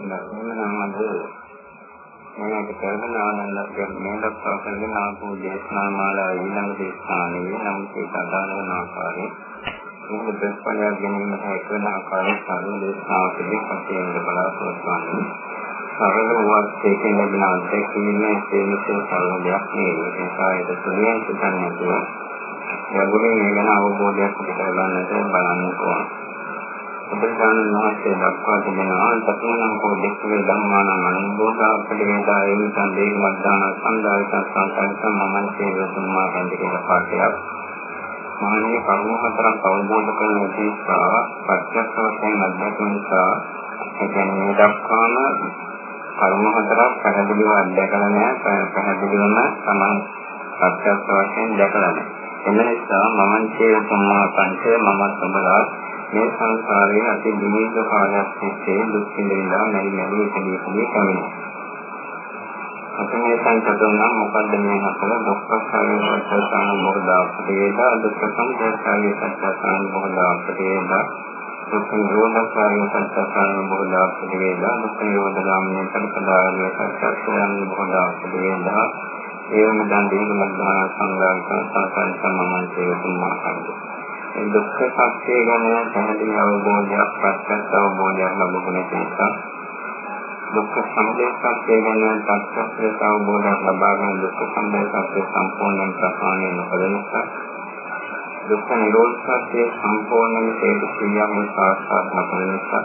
එහෙනම් අද මේක කරගෙන ආනන්ද මේ දක්වා කරගෙන ආපු දේශනා මාලාව ඊළඟ දේශනාවේ නම් ඒක අදාළ වන ආකාරයේ මේක ප්‍රතිඵලයක් ගැනීමට හැකිවන ආකාරයේ සාධු දේශනාවකදී පස්සේ බලාපොරොත්තු වෙනවා. සරල වත් ඒකෙන් ලැබෙන අත්දැකීමේ තේමසේ සරල දෙයක් නෙවෙයි. ඒක කායයට තුලින් සිතන්නේ නැතුව ගැඹුරින් මේ ගැන අවබෝධයක් ඇති කරගන්නට බලන්න ඕන. බුදුසසුන මහත්ය දක්වා තිබෙනවා සතුනං කෝ දෙක්ඛේ ධම්මාන මනෝභෝධා පරිවේදා එවිසන් දේවමද්දාන සම්දායක සංසාරික මමන්සේ වතුම්මා බන්ද කියලා පාඩයක්. මානේ කර්ම හතරක් අවබෝධ කරන උදේශා ප්‍රත්‍යක්ෂ වශයෙන් අධ්‍යක්ෂ නිසා එතන දක්වාම කර්ම හතරක් පැහැදිලිව අධ්‍යයනය පැහැදිලිවම තමයි ප්‍රත්‍යක්ෂ වශයෙන් දැකලා නැහැ. එම නිසා මමන් චේතනා පංච මම සම්බලා මේ සංසාරයේ අති දීර්ඝ කාලයක් තිස්සේ දුක් විඳිනවා මෙලි මෙලි ඉතිරි ඉතිරි කමිනේ. අපේ සංකල්පන මොකද්ද මේ හතර? දුක්ඛ සාරේ සත්‍යසං මොහොදා ප්‍රේදා දුක්ඛ සංකේතය සත්‍යසං මොහොදා ප්‍රේදා දුක්ඛ නිරෝධකාරී සත්‍යසං මොහොදා ප්‍රේදා දුක්ඛ නිරෝධ ගාමිනී පරිපදාරේ සත්‍යසං මොහොදා ප්‍රේදා ඒවම දන් දීම මධ්‍යම සංග්‍රහ සංසාරයන් සම්මන්ත්‍රය තුමා කරද. ඒ දුක්ඛ සත්‍ය ගැන පැහැදිලි අවබෝධයක් ප්‍රත්‍යක්ෂ අවබෝධයක් ලැබුණ නිසා දුක්ඛ සමුදය සත්‍ය ගැන ප්‍රත්‍යක්ෂ අවබෝධයක් ලබාගෙන දුක්ඛ සමුදය සත්‍ය සම්පූර්ණයෙන් ප්‍රහාණය නොකළ නිසා දුක්ඛ නිරෝධ සත්‍ය සම්පූර්ණයෙන් හේතු ක්‍රියාවෙන් සාක්ෂාත් නොකළ නිසා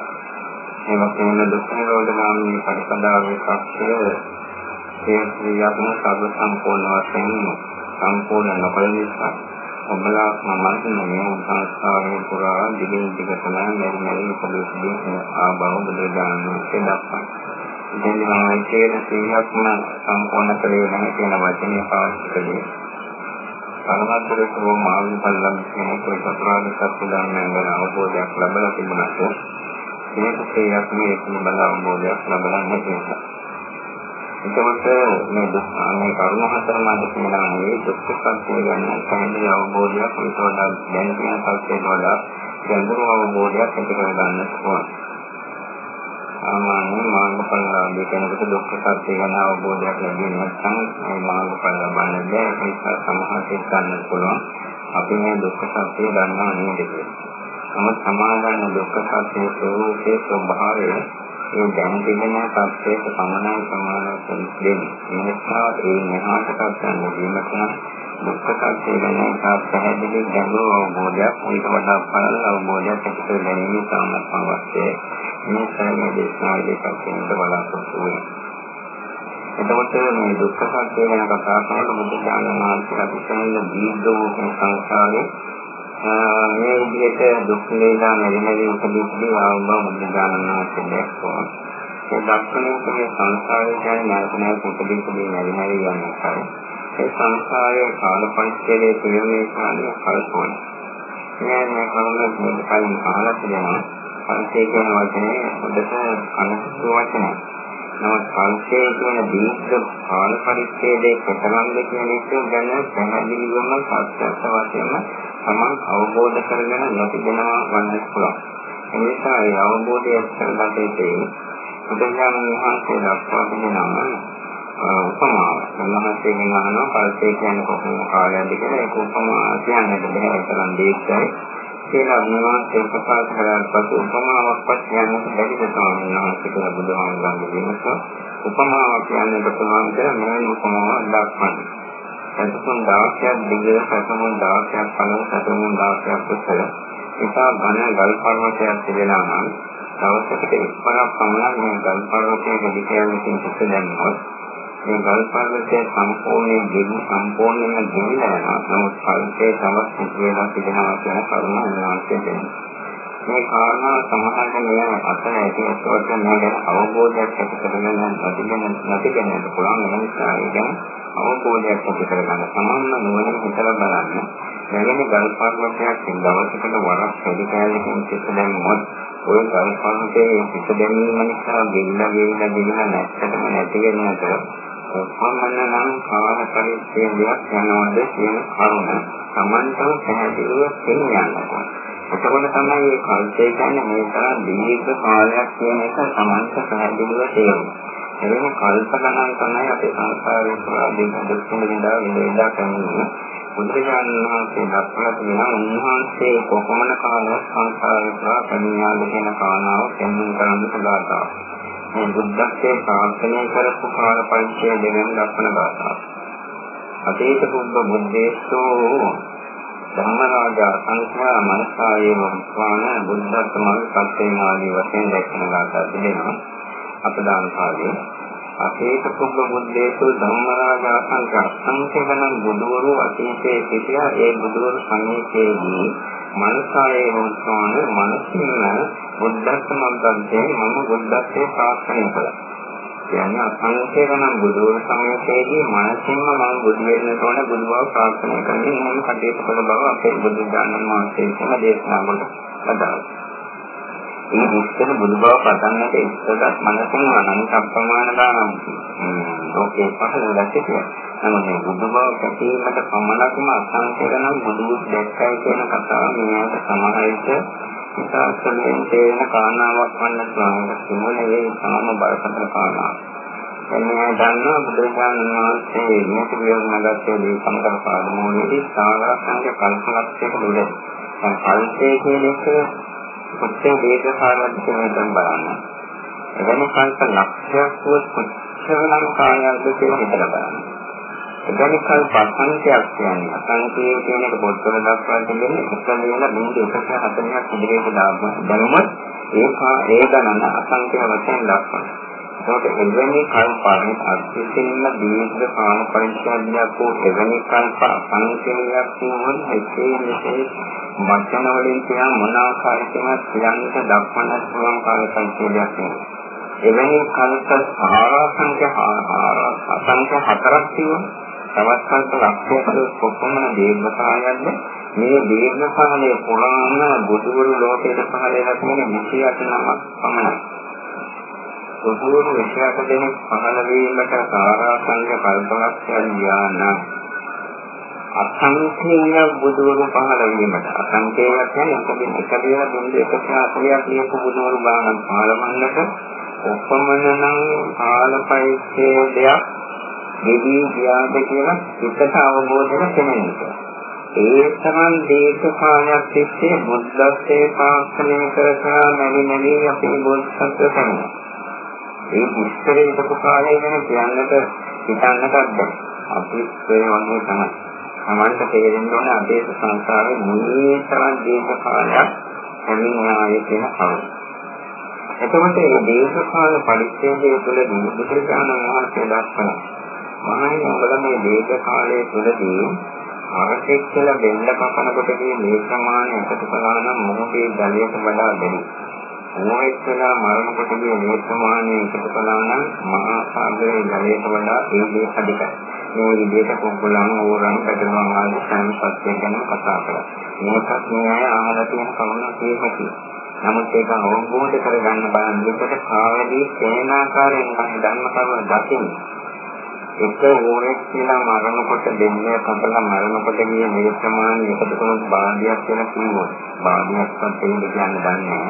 ඒ වගේම දුක්ඛ නිරෝධ ගාමී පරිපදාවේ සත්‍ය ඒ ක්‍රියාවම සබ සම්පූර්ණ වශයෙන් සම්පූර්ණ නොකළ නිසා ඔබලා මමත් මේ සංස්කාරයේ පුරා දිගින් දිගටම මෙරි මෙරි උපදෙස්දී ආභව බුදුදානමේ දක්වනවා. ඉතින් මම කියන සියයක්ම සම්පූර්ණ කරේ නැහැ කියන වචනේ පාවිච්චි කළේ. පරමද්දරේ මාළු පල්ලම් කියන કોઈ චතුරාර්ය සත්‍ය ධර්මයන් ගැන අවබෝධයක් ලැබලා තිබුණාට මේක සියයක් මේ පිළිබඳ අවබෝධයක් ලැබලා නැහැ. එතකොට මේ මේ කරුණ හතර මම කියනවා මේ දුක්ඛ සත්‍ය ගැන පැහැදිලි අවබෝධයක් ඊට වඩා දැන් කියන සත්‍යයට වඩා ගැඹුරු අවබෝධයක් ඇති කර ගන්න ඕන. සාමාන්‍ය මාර්ගඵලලාභී කෙනෙකුට දුක්ඛ සත්‍ය ගැන අවබෝධයක් ලැබෙන්නේ නැත්නම් මේ මාර්ගඵල ලබන්න බැහැ. ඒ නිසා සමහරට ගන්න පුළුවන්. අපි මේ දුක්ඛ සත්‍ය දන්නා නේද කියලා. නමුත් සමාධාන දුක්ඛ සත්‍යයේ ස්වરૂපයේ ස්වභාවය ඒ දැන් තිබෙන තත්ත්වයට සමානව සමානව දෙන්නේ. නිසා ඒ මෙහාට ගන්න දීමට දුක්ඛ සත්‍ය ගැන ඉතා පැහැදිලි ගැඹුරු අවබෝධයක් ඊට වඩා පළල අවබෝධයක් ඇති කර ගැනීම සාමත් අවශ්‍යයි. මේ සෑම දේශනාවකදී පස්සෙන්ට බලාපොරොත්තු වෙනවා. එතකොට මේ දුක්ඛ සත්‍ය ගැන කතා කරනකොට බුදු දානම මාර්ගය අතිශයින් දීර්ඝ සංසාරේ මේ විදිහට දුක් වේදනා මෙලෙමලි උපදීපදී ආවම බුද්ධ ඥානනාත් දැක්කෝ. ඒ දක්ෂණයේ සංසාරය කියන්නේ නැවත නැවත උපදීපදී මෙලෙමලි යන එකයි. ඒ සංසාරයේ කාල පරිච්ඡේදයේ ප්‍රයෝගය කාලය කල්පෝන. මේ මේ කරුණ මේ කලින් අහලා තියෙනවා. පරිච්ඡේද කියන වචනේ හොඳට අනුසුව වචනයක්. නමුත් පරිච්ඡේද කියන දීර්ඝ කාල පරිච්ඡේදයේ කොතරම්ද කියන එක ගැන පැහැදිලිවම සත්‍යස්ස වශයෙන්ම තමන් අවබෝධ කරගෙන නොතිබෙනවා වන්නත් පුළුවන්. ඒ නිසා ඒ අවබෝධය කරගත්තේ බුදුන් වහන්සේ දක්වා තිබෙනවා උපමාව. මනසෙන් අහනවා පරිච්ඡේද කියන්නේ කොහොම කාලයක්ද කියලා ඒක උපමා කියන්නට බැහැ තරම් දීර්ඝයි. කියලා විවාහයේ ප්‍රකාශ කරලා පසු උපමාවක්වත් කියන්නට බැරිද ස්වාමීන් වහන්සේ කියලා බුදුහාමුදුරන්ගේ විමස උපමාවක් කියන්නට පුළුවන් කියලා මෙවැනි උපමාවක් දක්වන්නේ. සතුන් දවසක් දිග සතුන් දවසක් පළව සතුන් දවසක් කුසල නිසා ඝන ගල් පර්වතයක් තිබෙනවා නම් දවසකට එක්වරක් පමණ මේ ගල් පර්වතයේ දිගෑමකින් කුස දැම්මොත් මේ ගල් පර්වතය සම්පූර්ණයෙන් ගෙවි සම්පූර්ණයෙන්ම ගෙවිලා යනවා. නමුත් පර්වතයේ තවත් කිසි වෙනස් තිබෙනවා කියන කරුණ උන්වහන්සේ දෙනවා මේ කාරණා සමහරට මේ අතන ඇති ඒකට මේ අවබෝධයක් ඇති කරගන්න නැතිගෙන නැතිගෙනට පුළුවන් වෙන නිසා ඒක අවබෝධයක් ඇති කරගන්න. සමන්න නුවණින් හිතලා බලන්න. මෙවැනි ගල් පර්වතයක් දවසකට වරක් වැඩි කාලයකින් සිට දැම්මොත් ওই ගල් පර්වතයේ සිට දැමීම නිසා ගෙල්ලා ගෙල්ලා ගෙල්ලා නැත්තටම නැති වෙනකොට කොහොමද නම් කාල පරිච්ඡේදයක් යනවද කියන කරුණ Tamanටම පැහැදිලිව තේරුම් ගන්න ඕනේ එතකොට තමයි මේ කල්පය කියන්නේ මේ තරම් දීර්ඝ කාලයක් කියන එක සමන්ත පැහැදිලිව තේරෙන්නේ. එවැනි කල්ප ගණන් තමයි අපේ සංසාරයේ පුරා දුක් විඳලා විඳලා කරන්නේ. බුදුරජාණන් වහන්සේ දක්වලා තියෙනවා උන්වහන්සේ කොපමණ කාලයක් සංසාරේ පුරා පැමිණියාද කියන කාරණාව පෙන්වන්න කරන්න සදාතාව. මේ බුද්ධත්වයේ ප්‍රාර්ථනා කරපු කාල පරිච්ඡේදය දෙවෙනි දක්වන ගාථාව. අතීත පුබ්බ බුද්දේසෝ ධම්මරාජා සංඛ්‍යා මනසායේ වස්වාන බුද්ධත්වමල් සත්‍යයෙන් ආදී වශයෙන් දැක්වෙන ගාථා තිබෙනවා. අපදාන කාලේ අතීත කුබ්බ බුද්දේසු ධම්මරාජා සංඝ බුදුවරු අතීතයේ සිටියා ඒ බුදුවරු සමීපයේදී මනසායේ වස්වාන මනසින්ම බුද්ධත්ව මන්දන්තේ මම බුද්ධත්වයේ ප්‍රාර්ථනා කළා. කියන්නේ අසංකේතනම් බුදුවරු සමීපයේදී මනසින්ම මම බුදු වෙන්න ඕන බුදු බව ප්‍රාර්ථනා කරන්නේ මම කටයුතු කළ බව අපේ බුදු දානන් වහන්සේ කියන දේශනා කොට අදාළයි. මේ විස්තර බුදු බව පතන්නට ඉස්සරත් මනසින් අනන්ත අප්‍රමාණ ගානම් ලෝකේ පහළ දැක්කේ. නමුත් මේ බුදු බව පැතීමට පමණක්ම අසංකේතනම් බුදු දැක්කයි කියන කතාව මෙයාට සමහර විට ඉතාලයෙන් තේරෙන කාරණාවක් වන්න පුළුවන්. සිමුලේ සාම බරපතල කාරණාවක්. එන්නේ දන්නා බුදුරජාණන් වහන්සේ මේක විවරණගත්තේ දී සමතර පාදමෝලේදී සාගරසංග කල්පලක්ෂයක දුර. දැන් කල්පයේ කියන එක කොච්චර දීර්ඝ කාලයක් තියෙනවද බලන්න. එවැනි කල්ප ලක්ෂයක් වුත් කොච්චරනම් කාලයක්ද කියලා හිතලා බලන්න. එවැනි කල්ප අසංඛ්‍යයක් කියන්නේ අසංඛ්‍යය කියන එක පොත්වල දක්වා තිබෙන්නේ එක වේල බින්දු 140ක් ඉදිරියට දාගන්නොත් ඒක ඒ ගණන අසංඛ්‍ය වශයෙන් දක්වනවා. ඒකට එවැනි කල්පයන් අත්‍යවශ්‍යම දීර්ඝ කාල පරිච්ඡේදයක් වූ එවැනි කල්ප අසංඛ්‍යයක් වුණොත් ඒකේ විශේෂ වචන වලින් කියන මොන ආකාරයකින්වත් කියන්නට දක්වන්න පුළුවන් කාල පරිච්ඡේදයක් නෙවෙයි. එවැනි කල්ප ආරාසංඛ්‍ය අසංඛ්‍ය හතරක් තියෙනවා. තවත් කල්ප ලක්ෂයක කොපමණ දීර්ඝ කාලයක්ද මේ දීර්ඝ කාලයේ පුරාණ බුදුවරු ලෝකයට පහළ වෙලා තියෙන 28 නමක් පමණයි. බුදුවරු 28 දෙනෙක් පහළ වීමට ආරාසංඛ්‍ය කල්පලක්ෂයන් යානම් අසංකේය බුදුවරු පහළ වීමට. අසංකේය කියන්නේ එක දින එක දින බින්දු එක ශාස්ත්‍රයක් ලියපු බුදුවරු බාහන් පහළවන්නට උපමනනම් කාලපරිච්ඡේදයක් දෙවි ගියාද කියලා හිතට අවබෝධයක් තැනෙන්නේ. ඒ තරම් දීර්ඝ කාලයක් තිස්සේ බුද්ධත්වයේ පාස්කලේ කරලා නැවි නැවි අපේ බෝධිසත්ව කරනවා. ඒ ඉස්තරේ ඉඳපු කාලය ගැන කියන්නට හිතන්නට බැහැ. අපි ඒ වගේ තමයි. සමන්ත තේරෙන්න ඕන අපේ සංසාරේ මේ තරම් දීර්ඝ කාලයක් හැමින් ආයේ කියන කරුණ. එතකොට මේ දීර්ඝ කාල පරිච්ඡේදයේ තුළ බුදුරජාණන් වහන්සේ දක්වන මහණෙනි ඔබලා මේ දීර්ඝ කාලයේ තුළදී ආරක්ෂක කියලා බෙල්ල කපන කොටදී මේ ප්‍රමාණය එකතු කළා නම් මොහොතේ ජලයට වඩා වැඩි. මොහොතේ කියලා මරණ කොටදී මේ ප්‍රමාණය එකතු කළා නම් මහා සාගරයේ ජලයට වඩා ඒ දේ අධිකයි. මේ විදිහට කුඹුලන් ඕරන් පැටලුම් ආදී සෑම සත්‍යයක් ගැන කතා කරා. මේකත් මේ අය අහලා තියෙන කරුණක් තියෙකි. නමුත් ඒක අවබෝධ කරගන්න බලන විට කාලදී සේනාකාරයෙන් මම ධර්ම කරුණ දකින්න. එක ඕනෙක් කියලා මරණකොට දෙන්නේ කපලා මරණකොට ගිය මේ ප්‍රමාණය එකතු කරන බාධියක් කියලා කිව්වොත් බාධියක්වත් දෙන්න කියන්න දන්නේ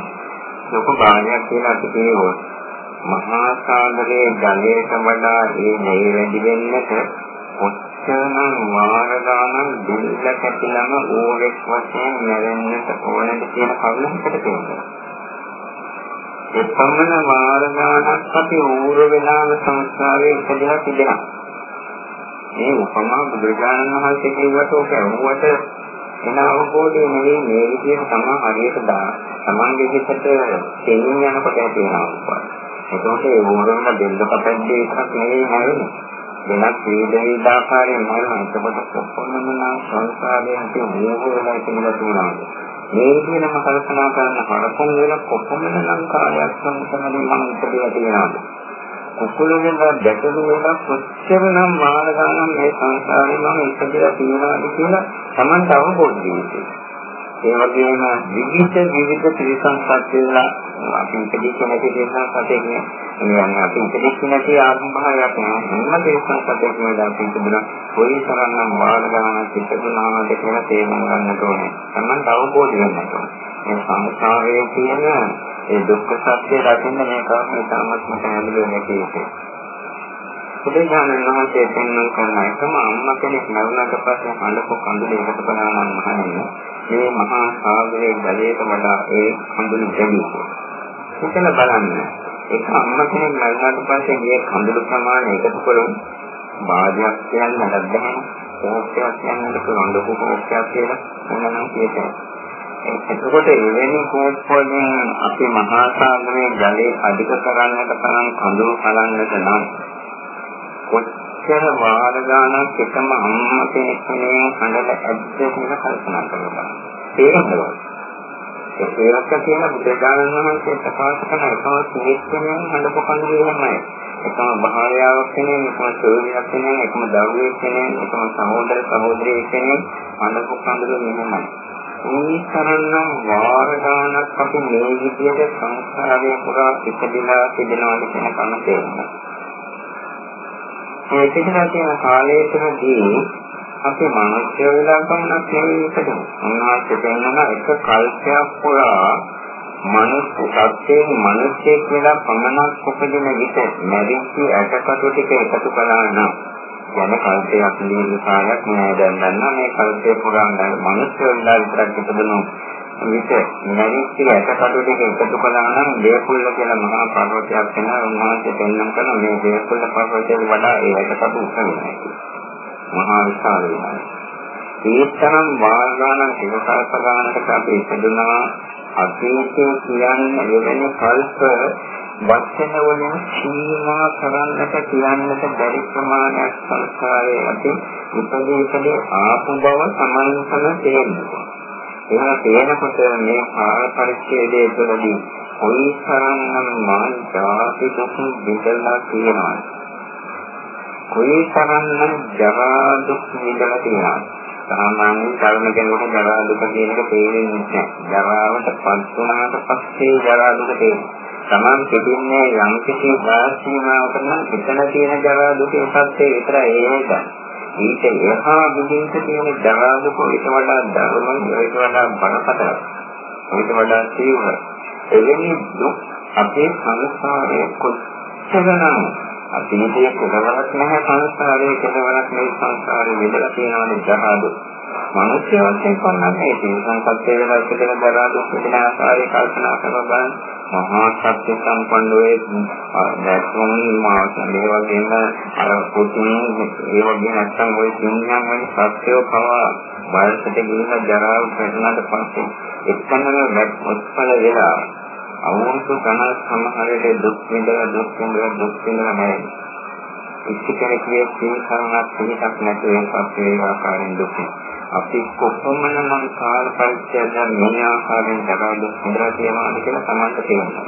ලොකු බාධියක් කියලා අපි කිව්වොත් මහා සාගරයේ ජලයට වඩා ඒ නෙයි වැඩි වෙන්නට කොච්චරනම් වාර ගානක් දෙල්ල කැපිලම ඕරෙක් වශයෙන් නැරෙන්නට ඕනද කියන කරුණ හිතට තියෙනවා. ඒ පමණ වාර ගානක් අපි ඌර වෙලාම සංස්කාරයේ ඉපදලා තිබෙනවා. මේ උපමා බුදුරජාණන් වහන්සේ කියවට ඔක ඇහුවට එන අවබෝධය නෙවෙයි මේ විදිහට තමයි හරියට දා. Tamange හිතට තේින් යනකොට ඇති වෙනවා. ඒකෝට ඒ ඌරම දෙල්ල කපද්දී එකක් නෙවෙයි හැරෙන්නේ. වෙනත් විවිධ ආකාරයෙන් මරණ එතකොට කොපමණ නම් සංසාරයේ ඇති මෝහයලා කියලා තියෙනවා. මේ විදිහටම කල්පනා කරන හරකුන් වෙන කොපමණ නම් කාලයක් සංසාරේ මම ඉපදලා තියෙනවද? කුකුල වෙන දැකලු වෙන කොච්චර නම් මාන ගන්න මේ සංසාරේ මම ඉපදලා තියෙනවද කියලා Tamanට අවබෝධ වෙන්නේ. ඒ වගේම විවිධ විවිධ ත්‍රිසං සත්‍යලා අපි ඉපදිච්ච නැති ත්‍රිසං සත්‍යනේ කියන්නේ අපි ඉපදිච්ච නැති ආත්ම භාවයක් නෑ හැම ත්‍රිසං සත්‍යකම අපි ඉපදුණා කොයි තරම්නම් වාර ගණනක් ඉපදුණාද කියලා තේරුම් ගන්නට ඕනේ. තමයි අවබෝධ වෙන්න ඕනේ. මේ සංසාරයේ තියෙන ඒ දුක්ඛ සත්‍ය දකින්න මේ කර්ම ඉතාමත්ම පැහැදිලිව නැති එක. බුදුදානන් වහන්සේ පෙන්වන කරන එකම අම්මා කෙනෙක් මරුණට පස්සේ හඬපො කඳුලේකට බලනවා මහන්නේ මේ මහා සාගරයේ ජලයට වඩා ඒ කඳුළු දෙවි. හිතලා බලන්න. ඒක අම්මා කෙනෙක් මරුණට පස්සේ ගිය කඳුළු ප්‍රමාණය එකතු කරොත් බාධයක් කියන්න නැත්නම් බෑ. කෝපයක් කියන්නත් පුළුවන් ලොකු කෝපයක් කියලා මොනනම් කියතේ. එතකොට එවැනි කෝප වලින් අපි මහා සාගරයේ ජලය අධික කරන්නට තරම් කඳුළු කලන්නට නම් කොච්චර වාර ගානක් එකම අම්මා කෙනෙක් මේ හඬට ඇද්ද කියලා කල්පනා කරනවා. තේරෙනවද? ඒකක කියන බුදුදානන් වහන්සේ ප්‍රකාශ කරන එකම සිහිස්කමෙන් හඬ පොකන්නේ එහෙමයි. එකම භාර්යාවක් කෙනෙක්, එකම සෝරියක් කෙනෙක්, එකම දරුවෙක් කෙනෙක්, එකම සහෝදර සහෝදරියෙක් කෙනෙක් හඬ පොකන්නේ මෙහෙමයි. මේ තරම්නම් වාර ගානක් අපි මේ විදිහට සංස්කාරයේ පුරා ඉපදිලා තිබෙනවා කියන කම තේරෙනවා. මේ පිටලා තියෙන කාලය තුළදී අපි මනුෂ්‍ය වෙලා ගමනක් නෙවෙයි ඉපදෙන්නේ. උන්වහන්සේ කියනවා එක කල්පයක් පුරා මනුෂ්‍ය සත්‍යයෙන් මිනිසෙක් වෙලා පමණක් උපදින විට මැරිච්ච ඇටකටු ටික එකතු කළා නම් යන කල්පයක් දීර්ඝ කාලයක් නෑ දැන් ගන්නවා මේ කල්පය පුරා මනුෂ්‍ය වෙලා විතරක් ඉපදෙනු විට මැරිච්ච ඇටකටු ටික එකතු කළා නම් දේපුල්ල කියලා මහා පර්වතයක් වෙනවා උන්වහන්සේ පෙන්වන කරන මේ දේපුල්ල පර්වතයට වඩා ඒ ඇටකටු උස වෙනවා මහා විශාල වෙනවා. ඒ තරම් වාග්දාන සිවසල්ප ගානකට අපි ඉපදුනා අතීතයේ කියන්නේ එවැනි කල්ප වචන වලින් සීමා කරන්නට කියන්නට බැරි ප්‍රමාණයක් සංස්කාරයේ අපි ඉපදී ඉපදී ආපු බව සමන්සන තේරෙනවා. එහෙම තේනකොට මේ කාල පරිච්ඡේදයේ තුළදී කොයි තරම්නම් මාන ජාති දුක් විඳලා තියෙනවද? කොයි තරම්නම් ජරා දුක් විඳලා තියෙනවද? සාමාන්‍යයෙන් කර්ම කෙනෙකුට ජරා දුක කියන එක තේරෙන්නේ නැහැ. ජරාවට පත් වුණාට පස්සේ ජරා දුක තේරෙනවා. Taman පිටින්නේ යම් කිසි වාසීමාවකට නම් එතන තියෙන ජරා දුකේ සත්‍යය විතරයි ඒක. ඊට එහා බුදින්ට තියෙන ජරා දුක ඊට වඩා ධර්ම ඊට වඩා බරපතල. ඊට වඩා තීව්‍ර. එවැනි දුක් අපේ සංසාරයේ කොච්චරනම් අතීතයේ කෙලවරක් නැහැ සංස්කාරයේ කෙලවරක් මේ සංස්කාරේ විදලා තියෙනවනේ ජහදු. මනුෂ්‍ය වශයෙන් කොන්නන්නේ ඒ සංසත්ත්වයේ වෙලා ඉපදෙන දරා දුක් විඳින ආකාරය කල්පනා කරලා බලන්න. මහා සත්‍ය සම්පන්න වේ නැත්නම් මාස මේ වගේම අර පුතුන් ඒ වගේ නැත්නම් ওই සිංහයන් වැනි සත්‍යෝ පවා වයසට ගිහින් ජරාව පැනනට පස්සේ එක්කනම උත්පල වෙලා අවුරුදු ගණන් සමහරට දුක් විඳලා දුක් විඳලා දුක් විඳලා නැහැ. ඉච්ඡ කෙනෙකුගේ සීකරණක් පිටක් නැති වෙනසක් ඒ ආකාරයෙන් දුක්. අපි කොපමණනම් කාල පරිච්ඡේදය මේ ආකාරයෙන් දරා දුක් විඳලා තියෙනවාද කියලා සමන්ත තේරෙනවා.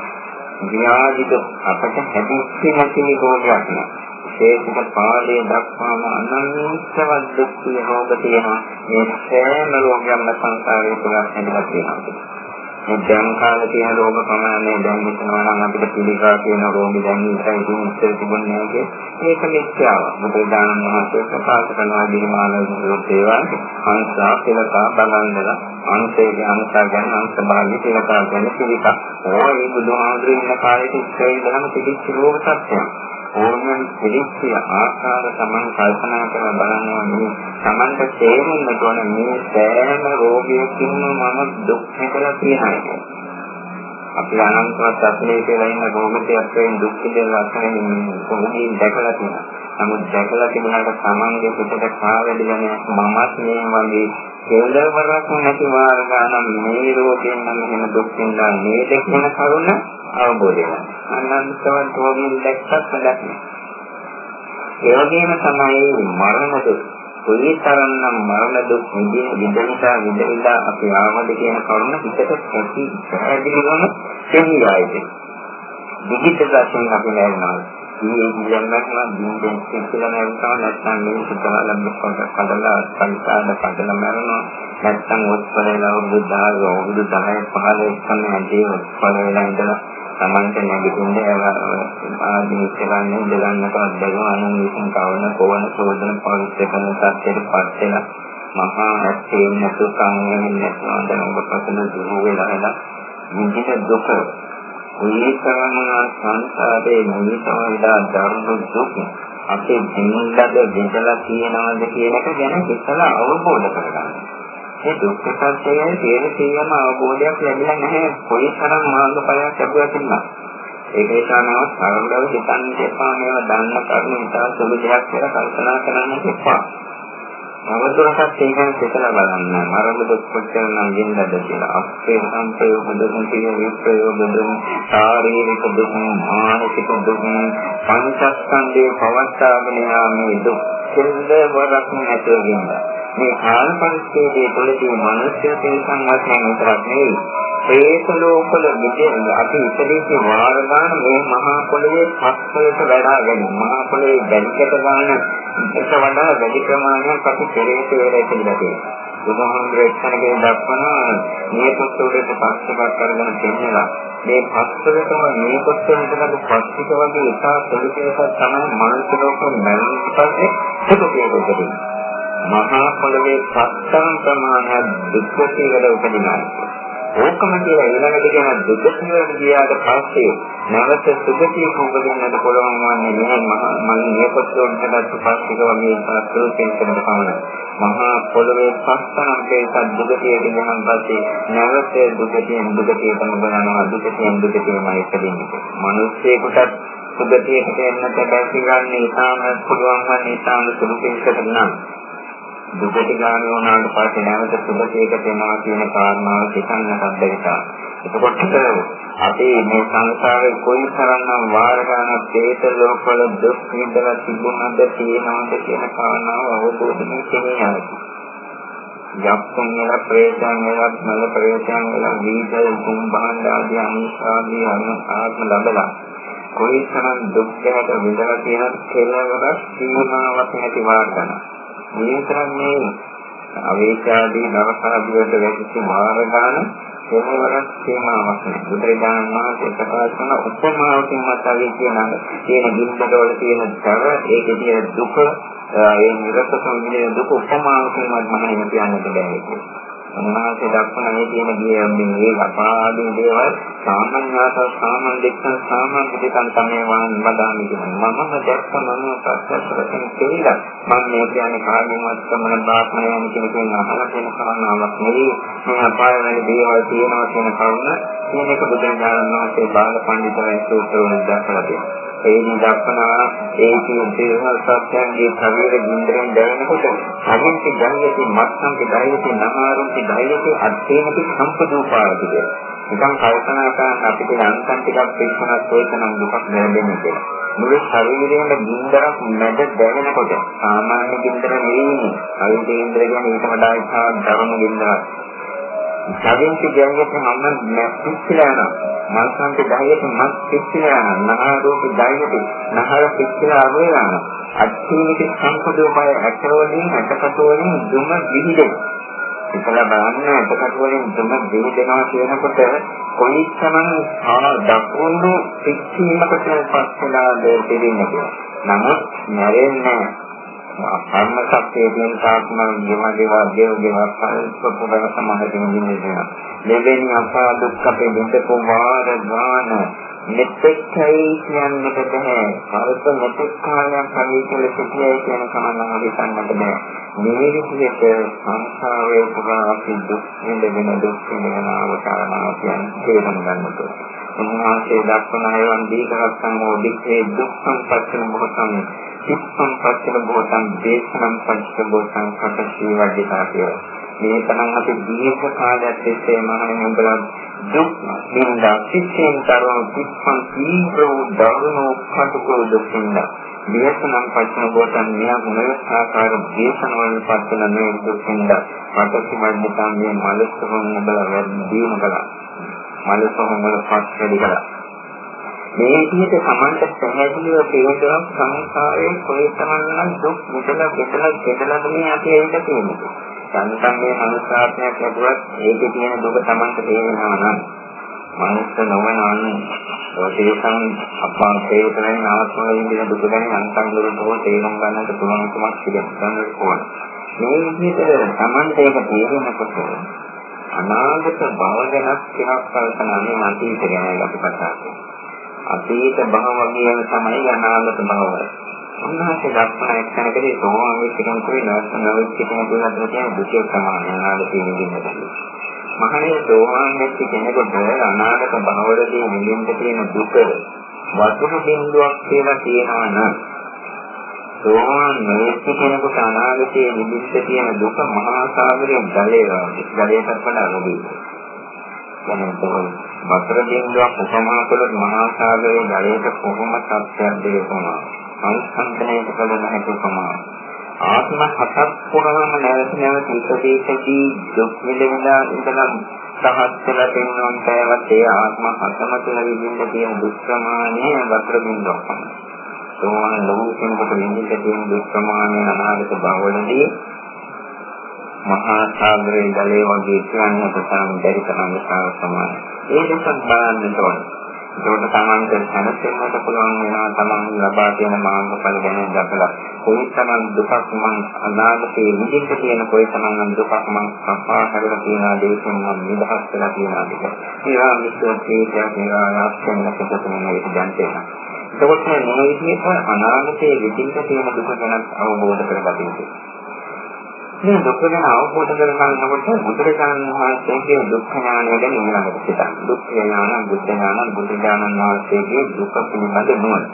ව්‍යාධික අපට හැදිච්ච නැති රෝගයක් නෑ. ඒකක පාළේ දක්වාම අනන්තවත් දුක් රෝග තියෙනවා. මේ සෑම රෝගයක්ම සංසාරේ පුරා හැදලා තියෙනවා. මේ දැන් කාලේ තියෙන රෝග ප්‍රමාණය දැන් හිතනවා නම් අපිට පිළිකා කියන රෝග දැන් ඉස්සරහ ඉතින් ඉස්සර තිබුණේ නැහැ ඒක මිත්‍යාව. මොකද දානන් මහත්ව ප්‍රකාශ කරනවා දිනමාන දේවල් අංශා පිළකා බලන්දලා අංශයේ අංශා ගැන අංශ භාගී පිළකා ගැන පිළිකා. ඕයි බුදුහාමුදුරුවෝ ඉන්න කාලේ ඉස්සර ඉඳලම පිළිච්ච රෝග සත්‍යයක්. ඕනම පිළිච්ච ආකාර තමන් කල්පනා කරලා බලනවා මේ තමන්ට තේරෙන්න ඕන මේ සෑම රෝගයකින්ම මම දුක් විඳලා තියෙනවා. අපි අනන්තවත් අත්නේ කියලා ඉන්න රෝගිතයක් වෙන දුක් විඳලා අත්නේ කොහොමද දැකලා තියෙනවා. නමුත් දැකලා තිබුණාට තමන්ගේ පිටට කාවැදගෙන මමත් මේ වගේ කෙලවරක් නැති වාර ගන්න මේ රෝගයෙන් නම් එහෙම දුක් විඳලා නේද කියන කරුණ අවබෝධ වෙනවා. අනන්තවත් රෝගීන් දැක්කත් වැඩක් නෑ. ඒ වගේම තමයි මරණ දුක්. කොයි තරම්නම් මරණ දුක් විඳිනා විඳිනා අපි ආවද කියන කරුණ හිතට ඇති පැහැදිලිවම තේරියයිද. විවිධ දර්ශන අපි ලැබෙනවා. මේ ඉලන්නකම දින්දෙන් කියලා නැවතා නැත්නම් මේ සුද්ධාලම් කොට කඩලා සංසාර කඩලා මරනවා නැත්නම් උත්පලලා උද්දාර උද්ද 10 15 කන්නේ ඇදී උත්පලලා ඉඳලා Tamante නැගිටින්න ආදී කරන්නේ දෙලන්නට අත්දැකීම අනුන් විසින් කවන කොවන චෝදන පවිත්‍ර කරන සත්‍යයට පත් වෙන මහා ඇත්තේ නැතු කන්නේ නැතු අඳනක පසන දුර වෙලා හදා විඳින දුක උයතරම සංසාරේ මුලිතම විලා ධර්ම දුක් අපේ ජීවිතද විඳලා තියෙනවද කියන එක ගැන ඉස්සලා අවබෝධ කරගන්න. මේ දුක්ඛ සත්‍යයේ තේර තේරම අවබෝධයක් ලැබිලා නැහැ. කොයිතරම් මාර්ගඵලයක් ලැබුවා කියලා. ඒක නිසා නම සරලව හිතන්න එපා. මේවා දන්න කරුණු නිසා සුබ දෙයක් කියලා කල්පනා කරන්න එපා. නවතුරටත් ඒකෙන් සිතලා බලන්න. මරණ දුක් කොච්චර නම් ගෙන්නද කියලා. අපේ සංපේ හොඳුන් කියන විප්‍රයෝග දුක් ශාරීරික දුක් මානසික දුක් පංචස්කන්ධේ පවත්වාගෙන යාමේ දුක්. කෙල්ලවරක් නැතුව ගෙන්නා මේ කාල පරිච්ඡේදයේ තුළදී මනුෂ්‍ය තේසන් වශයෙන් විතරක් නෙවෙයි ප්‍රේත ලෝකවල විදිහට අපි ඉතිරිසි වාර ගන්න මේ මහා පොළවේ පස්වලට වැඩාගෙන මහා පොළවේ බැලිකට ගන්න එක වඩා වැඩි ප්‍රමාණයක් අපි පෙරේත වේලා ඉතිරිලා තියෙනවා. බුදුහාමුදුරේ එක්කනගේ දක්වන මේ පොත්වලට පස්සෙවත් කරගෙන දෙන්නවා. මේ පස්වලටම මේ පොත්වලට පස්සික වගේ එක සුළුකේක තමයි මනුෂ්‍ය ලෝකෙ මැරෙන්න පස්සේ සුදුකේක දෙන්නේ. මහා පොළවේ සත්‍යම් ප්‍රමාණයක් දුක් කියලා උපදිනවා. ඕකම කියලා ඊළඟට කියන දුක කියලා ගියාට පස්සේ නැවත සුගතිය උපදින්නට පුළුවන් වන්නේ නැහැ මහා මල් නියපොත්තොන්ටත් පස්සික වගේ සත්‍යයෙන් කරන පමණ. මහා පොළවේ සත්‍යම් දේශ දුගතිය කියනන් පස්සේ නැවත දුගතියෙන් දුගතියටම බලනවා දුගතියෙන් දුගතියමයි ඉපදින්නේ. මිනිස්සෙකුට සුගතියට එන්නට බැරි ගන්න ඉතාම පුළුවන් වන්නේ ඉතාම සුළු කෙනෙකුට නම් දුකට ගාමී වුණාට පස්සේ නැවත සුභකයකට එනවා කියන කාරණාව හිතන්නටත් බැහැ. එතකොට අපි මේ සංසාරේ කොයි තරම්නම් වාර ගන්නක් හේත ලෝකවල දුක් විඳලා තිබුණාද තියෙනවද කියන කාරණාව අවබෝධයෙන් තේරෙනවා. යක්කුන් වල ප්‍රේතයන් වල මල ප්‍රේතයන් වල වීදල් කුම් භාණ්ඩ ආදී අනුසාරී ආත්ම ලැබලා කොයි තරම් දුක් ගැට විඳලා තියෙනද කියලා සීමාවක් නැති වාර ගන්නවා. මේ කරන්නේ අවේශාදී නවසාදී වලට වැටිච්ච මාර ගන්න කෙනෙවරක් සීමාවක් නෑ. බුදුරජාණන් වහන්සේ ප්‍රකාශ කරන උපමාවකින් මතයි කියන තියෙන ගින්නවල තියෙන දර ඒකේ තියෙන දුක ඒ නිරතසම විදිහේ දුක උපමාවකින් මම කියන්නට බැහැ. උන්වහන්සේ දක්වන මේ තියෙන ගියේ මේ අපාදී දේවල් සාමාන්‍යත සාමාන්‍ය දෙක්කන් සාමාන්‍ය දෙකන් තමයි වන් බදාමි කියන්නේ මමම දැක්ක මම ප්‍රත්‍යක්ෂයෙන් කියලා මම මේ කියන්නේ කාගෙන්වත් සම්මන බාහමයන් කියන කෙන අහලා තියෙන කාරණාවක් නෙවෙයි. මේ අපාය වල දේවල් තියෙනවා කියන කරුණ කියන එක බුදුරජාණන් වහන්සේ බාල පඬිතුමා සූත්‍රවල දක්වලා තියෙනවා. ඒකෙන් දක්වනවා ඒ කියන දේවල් සත්‍යයන්ගේ ශරීර ගින්දරෙන් දැවෙනකොට අගින්ති ගංගති මත්සන්ති ධෛර්යති නහාරුන්ති ධෛර්යති අත්ථේනති සම්පදූපාරති කියලා. නිකන් කල්පනා කරන අපිට යන්තම් ටිකක් පිස්සනක් හොයතනම් දුකක් දැනෙන්නේ කියලා. මුළු ශරීරයේම ගින්දරක් මැද දැවෙනකොට සාමාන්‍ය ගින්දර නෙවෙයි. අවිද ගින්දර කියන්නේ ඊට වඩා ඉතා ධර්ම ගින්දරක්. ජගින්ති ගංගති හැම පිස්සලා යනවා. මල්සන්ත ධෛර්යයට මස් පිච්චිලා යනවා. නහරෝප ධෛර්යයට නහර පිච්චිලා අරගෙන යනවා. අත්ථීනික සංකෝධෝපය ඇටවලින් ඇටකටවලින් දුම විහිදෙන. ඉතලා බලන්න ඇටකටවලින් දුම විහිදෙනවා කියනකොට කොයිතරම් දකුණු පිච්චීමකට පස්සලා දෙන්නේ කියලා. නමුත් නැරෙන්නේ කර්ම ශක්තිය කියන තාක්ම ජීවගේ වාග්යෝ ගෙවක් පරිපූර්ණ සමාහිතින් ඉන්නේ. මෙවැනි අපා දුක් අපේ දෙන්නක වාර ගාන මෙතෙක්යි කියන්නට බෑ. අරත මෙතෙක් කාලයක් හරි කියලා සිටියයි කියන කමනාව හිතන්නට බෑ. මේ විදිහට සංසාරයේ පුරා අපි දුක් විඳගෙන දුක් විඳගෙන අවතාරණා කියන්නේ තේරුම් ගන්නට. උන්වහන්සේ දක්වන අයවන් දීකරක් සම්මෝධිකේ දුක් සංපත්තන මොහොතන් දුක්ඛං පච්චන භෝතං දේශනම් පච්ච භෝතං කටසී වඩිතා කියලා. මේ තරම් අපි දීර්ඝ කාලයක් තිස්සේ මහණෙනි උඹලා දුක් නින්දා සිච්චෙන් තරම දුක්ඛං තීව්‍රෝ දරුණෝ කටුකෝ දුක්ඛින්ද. දේශනම් පච්චන භෝතං මෙයා මොනවාකාර දේශනවල පච්චන මේ දුක්ඛින්ද. කටසී වඩිතා මේ මලස්කම උඹලා වැඩි දිනු කළා. මලස්කම වල පස් වැඩි කළා. මේ විදිහට සමන්ත පැහැදිලිව තේරුම් සංසාරයේ කොයිතරම්නම් දුක් මුදලා බෙදලා බෙදලා මේ අපි ඇවිත් තියෙන්නේ. සංසම්මේ මනුෂ්‍යාත්මයක් ලැබුවත් ඒකේ තියෙන දුක සමන්ත තේරෙනවා නම් මනුෂ්‍ය නොවන අන්න ඔතේසන් අපා තේරුම් ආත්මයෙන් දෙන දුක ගැන අන්තංගුරුතෝ තේරුම් ගන්නට පුළුවන්කමක් තිබෙනවා ඕන. මේ විදිහට Tamante එක තේරෙනකොට අනාගත භව ගැන ටිකක් කල්පනා මේ අතීත ගැන අපි කතා කරනවා. අතීත භව වගේම තමයි අනාගත භව. උන්වහන්සේ දක්වන එක්තැනකදී සෝවාන් වෙච්ච කෙනෙකුගේ නැවත නොවෙච්ච කෙනෙකුගේ අතර තියෙන දුකේ ප්‍රමාණය අනාගතයේ නිදින්නට. මහණේ සෝවාන් වෙච්ච කෙනෙකුට අනාගත භවවලදී නිදින්න තියෙන දුක වතුර බිඳුවක් කියලා කියනවා නම් සෝවාන් වෙච්ච කෙනෙකුට අනාගතයේ නිදින්න තියෙන දුක මහා සාගරයේ ජලය වගේ. ජලයකට වඩා අඩුයි. දැන් වතුර බිඳුවක් උපමා කළොත් මහා සාගරයේ ජලයට කොහොම සත්‍යයක් දෙකමා සංස්කන්ධනයට කළ නොහැකි උපමා ආත්ම හතක් පුරාම නැවත නැවත ඉපදීකදී දුක් විඳිනා ඉඳලා සහත් වෙලා පෙන්වන තෑවත් ඒ ආත්ම හතම තුළ විඳින්න තියෙන දුක් ප්‍රමාණය වතුර බිඳුවක් පමණයි. සෝවාන් ලෝකෙකට විඳින්න තියෙන දුක් ප්‍රමාණය අනාගත භවවලදී මහා සාගරයේ ජලය වගේ කියන්නට තරම් බැරි තරම් විශාල සමානයි. ඒ දෙකක් බලන්න ඕනේ. ඒකට තමන්ට දැනෙන්නට පුළුවන් වෙනවා තමන් ලබා දෙන මාර්ගඵල ගැන දැකලා කොයි තරම් දුකක් මං අනාගතයේ විඳින්න තියෙන කොයි තරම් දුකක් මං සපා කරලා තියෙන දේශෙන් මම නිදහස් වෙලා තියෙනවාද කියලා. ඒවා විශ්වාසයේ ඒවා ආස්තෙන් නැතිවෙන මේක දැන් තේරෙනවා. එතකොට මේ විදිහට අනාගතයේ විඳින්න තියෙන දුක ගැන අවබෝධ කරගන්න ඕනේ. මේ දුක ගැන අවබෝධ කරගන්නකොට බුදුරජාණන් වහන්සේගේ දුක්ඛ ඥානය ගැන ඊළඟට හිතන්න. දුක්ඛ ඥාන, බුද්ධ ඥාන, බුදුරජාණන් වහන්සේගේ දුක පිළිබඳ නුවණ.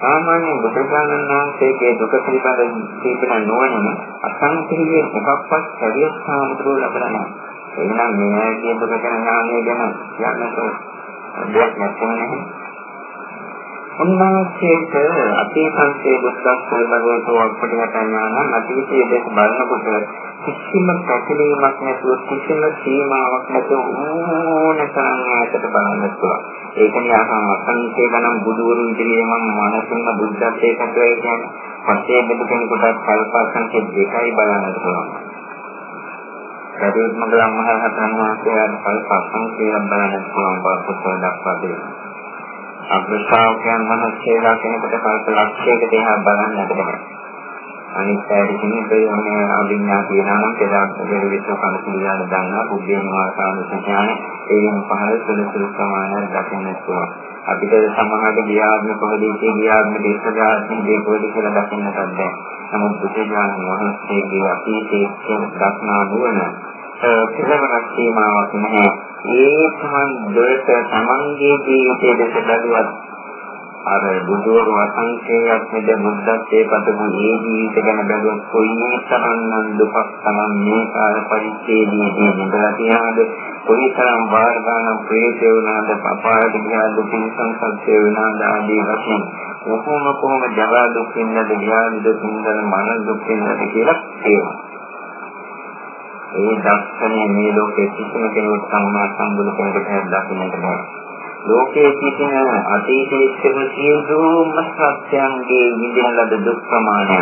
සාමාන්‍ය බුදුරජාණන් වහන්සේගේ දුක පිළිබඳ තිබෙන නුවණ අසංකේයයෙන් එකක්වත් හැදියස් සාමුද්‍රෝ ලැබලා නැහැ. එහෙනම් මේ ආයේ දුක ගැන ඥානය ගැන කියන්නට දෙයක් නැත්නම් උන්වහන්සේට අතීතංසේ බුද්ධස්සේ භගවතු වක්පටිගත ඥාන අතීතයේ දැක බලනකොට කිසිම පැකිලීමක් නැතුව කිසිම සීමාවක් නැතුව ඕනතරම් ඈතට බලන්න පුළුවන්. ඒක නිකන් අසංකේ ගණන් බුදුවරු ඉදිරියේ මම මානසික බුද්ධත්වයේ කටේ කියන්නේ පස්සේ බුදු කෙනෙකුට කල්පසංකේ දෙකයි බලන්නට පුළුවන්. ඒකත් මගලම් මහ රහතන් වහන්සේලාට කල්පසංකේ බලන්නට පුළුවන් බව දක්වා දෙනවා. අග්‍රශාවකයන් වහන්සේලා කෙනෙකුට කල්ප ලක්ෂයක දෙහා බලන්නට බෑ. අනිත් පැයට කියන්නේ මේ අභිඥා කියනවා නම් කෙදාක් දෙවිසෝ කන පිළිගන්න දන්නා බුද්ධේ මහාසාන සංඥාන ඒෙන් පහළ සුළු සුළු ප්‍රමාණයක් දකින්න පුළුවන්. අපිට සමහරට ගියාත්ම කොහොමද ගියාත්ම දේශදාසින් දේකෝද කියලා දකින්නට බෑ. නමුත් බුදුජානක වහන්සේගේ අතීතයේ දක්නා නුවණ කෙලවරක් සීමාවක් නැහැ. ඒ සමන් දෙක තමන්ගේ ජීවිතයේ දෙක බැලුවත් අර බුදුවරු අසංකේයයක් නේද බුද්ධත්වයේ පදමු ඒ ජීවිත ගැන බැලුවොත් කොයි තරම්නම් දුකක් තමන් මේ කාල පරිච්ඡේදයේදී ඉඳලා තියනද කොයි තරම් වාර ගන්න ප්‍රේතය වුණාද? අපායට ගියාද පින්සම් සත්‍ය වුණාද? ආදී වශයෙන් කොහොම කොහොම ජරා දුක් විඳද ව්‍යාධි දුක් විඳද මරණ දුක් විඳද කියලා තේරෙනවා ඒ දර්ශනය මේ ලෝකයේ කිසිම කෙනෙකුට සම්මා සම්බුදු කෙනෙකුට දකින්නට බෑ. ලෝකයේ කිසිම අතීතයේ තිබෙන සියලුම සත්‍යයන්ගේ විඳින ලද දුක් ප්‍රමාණය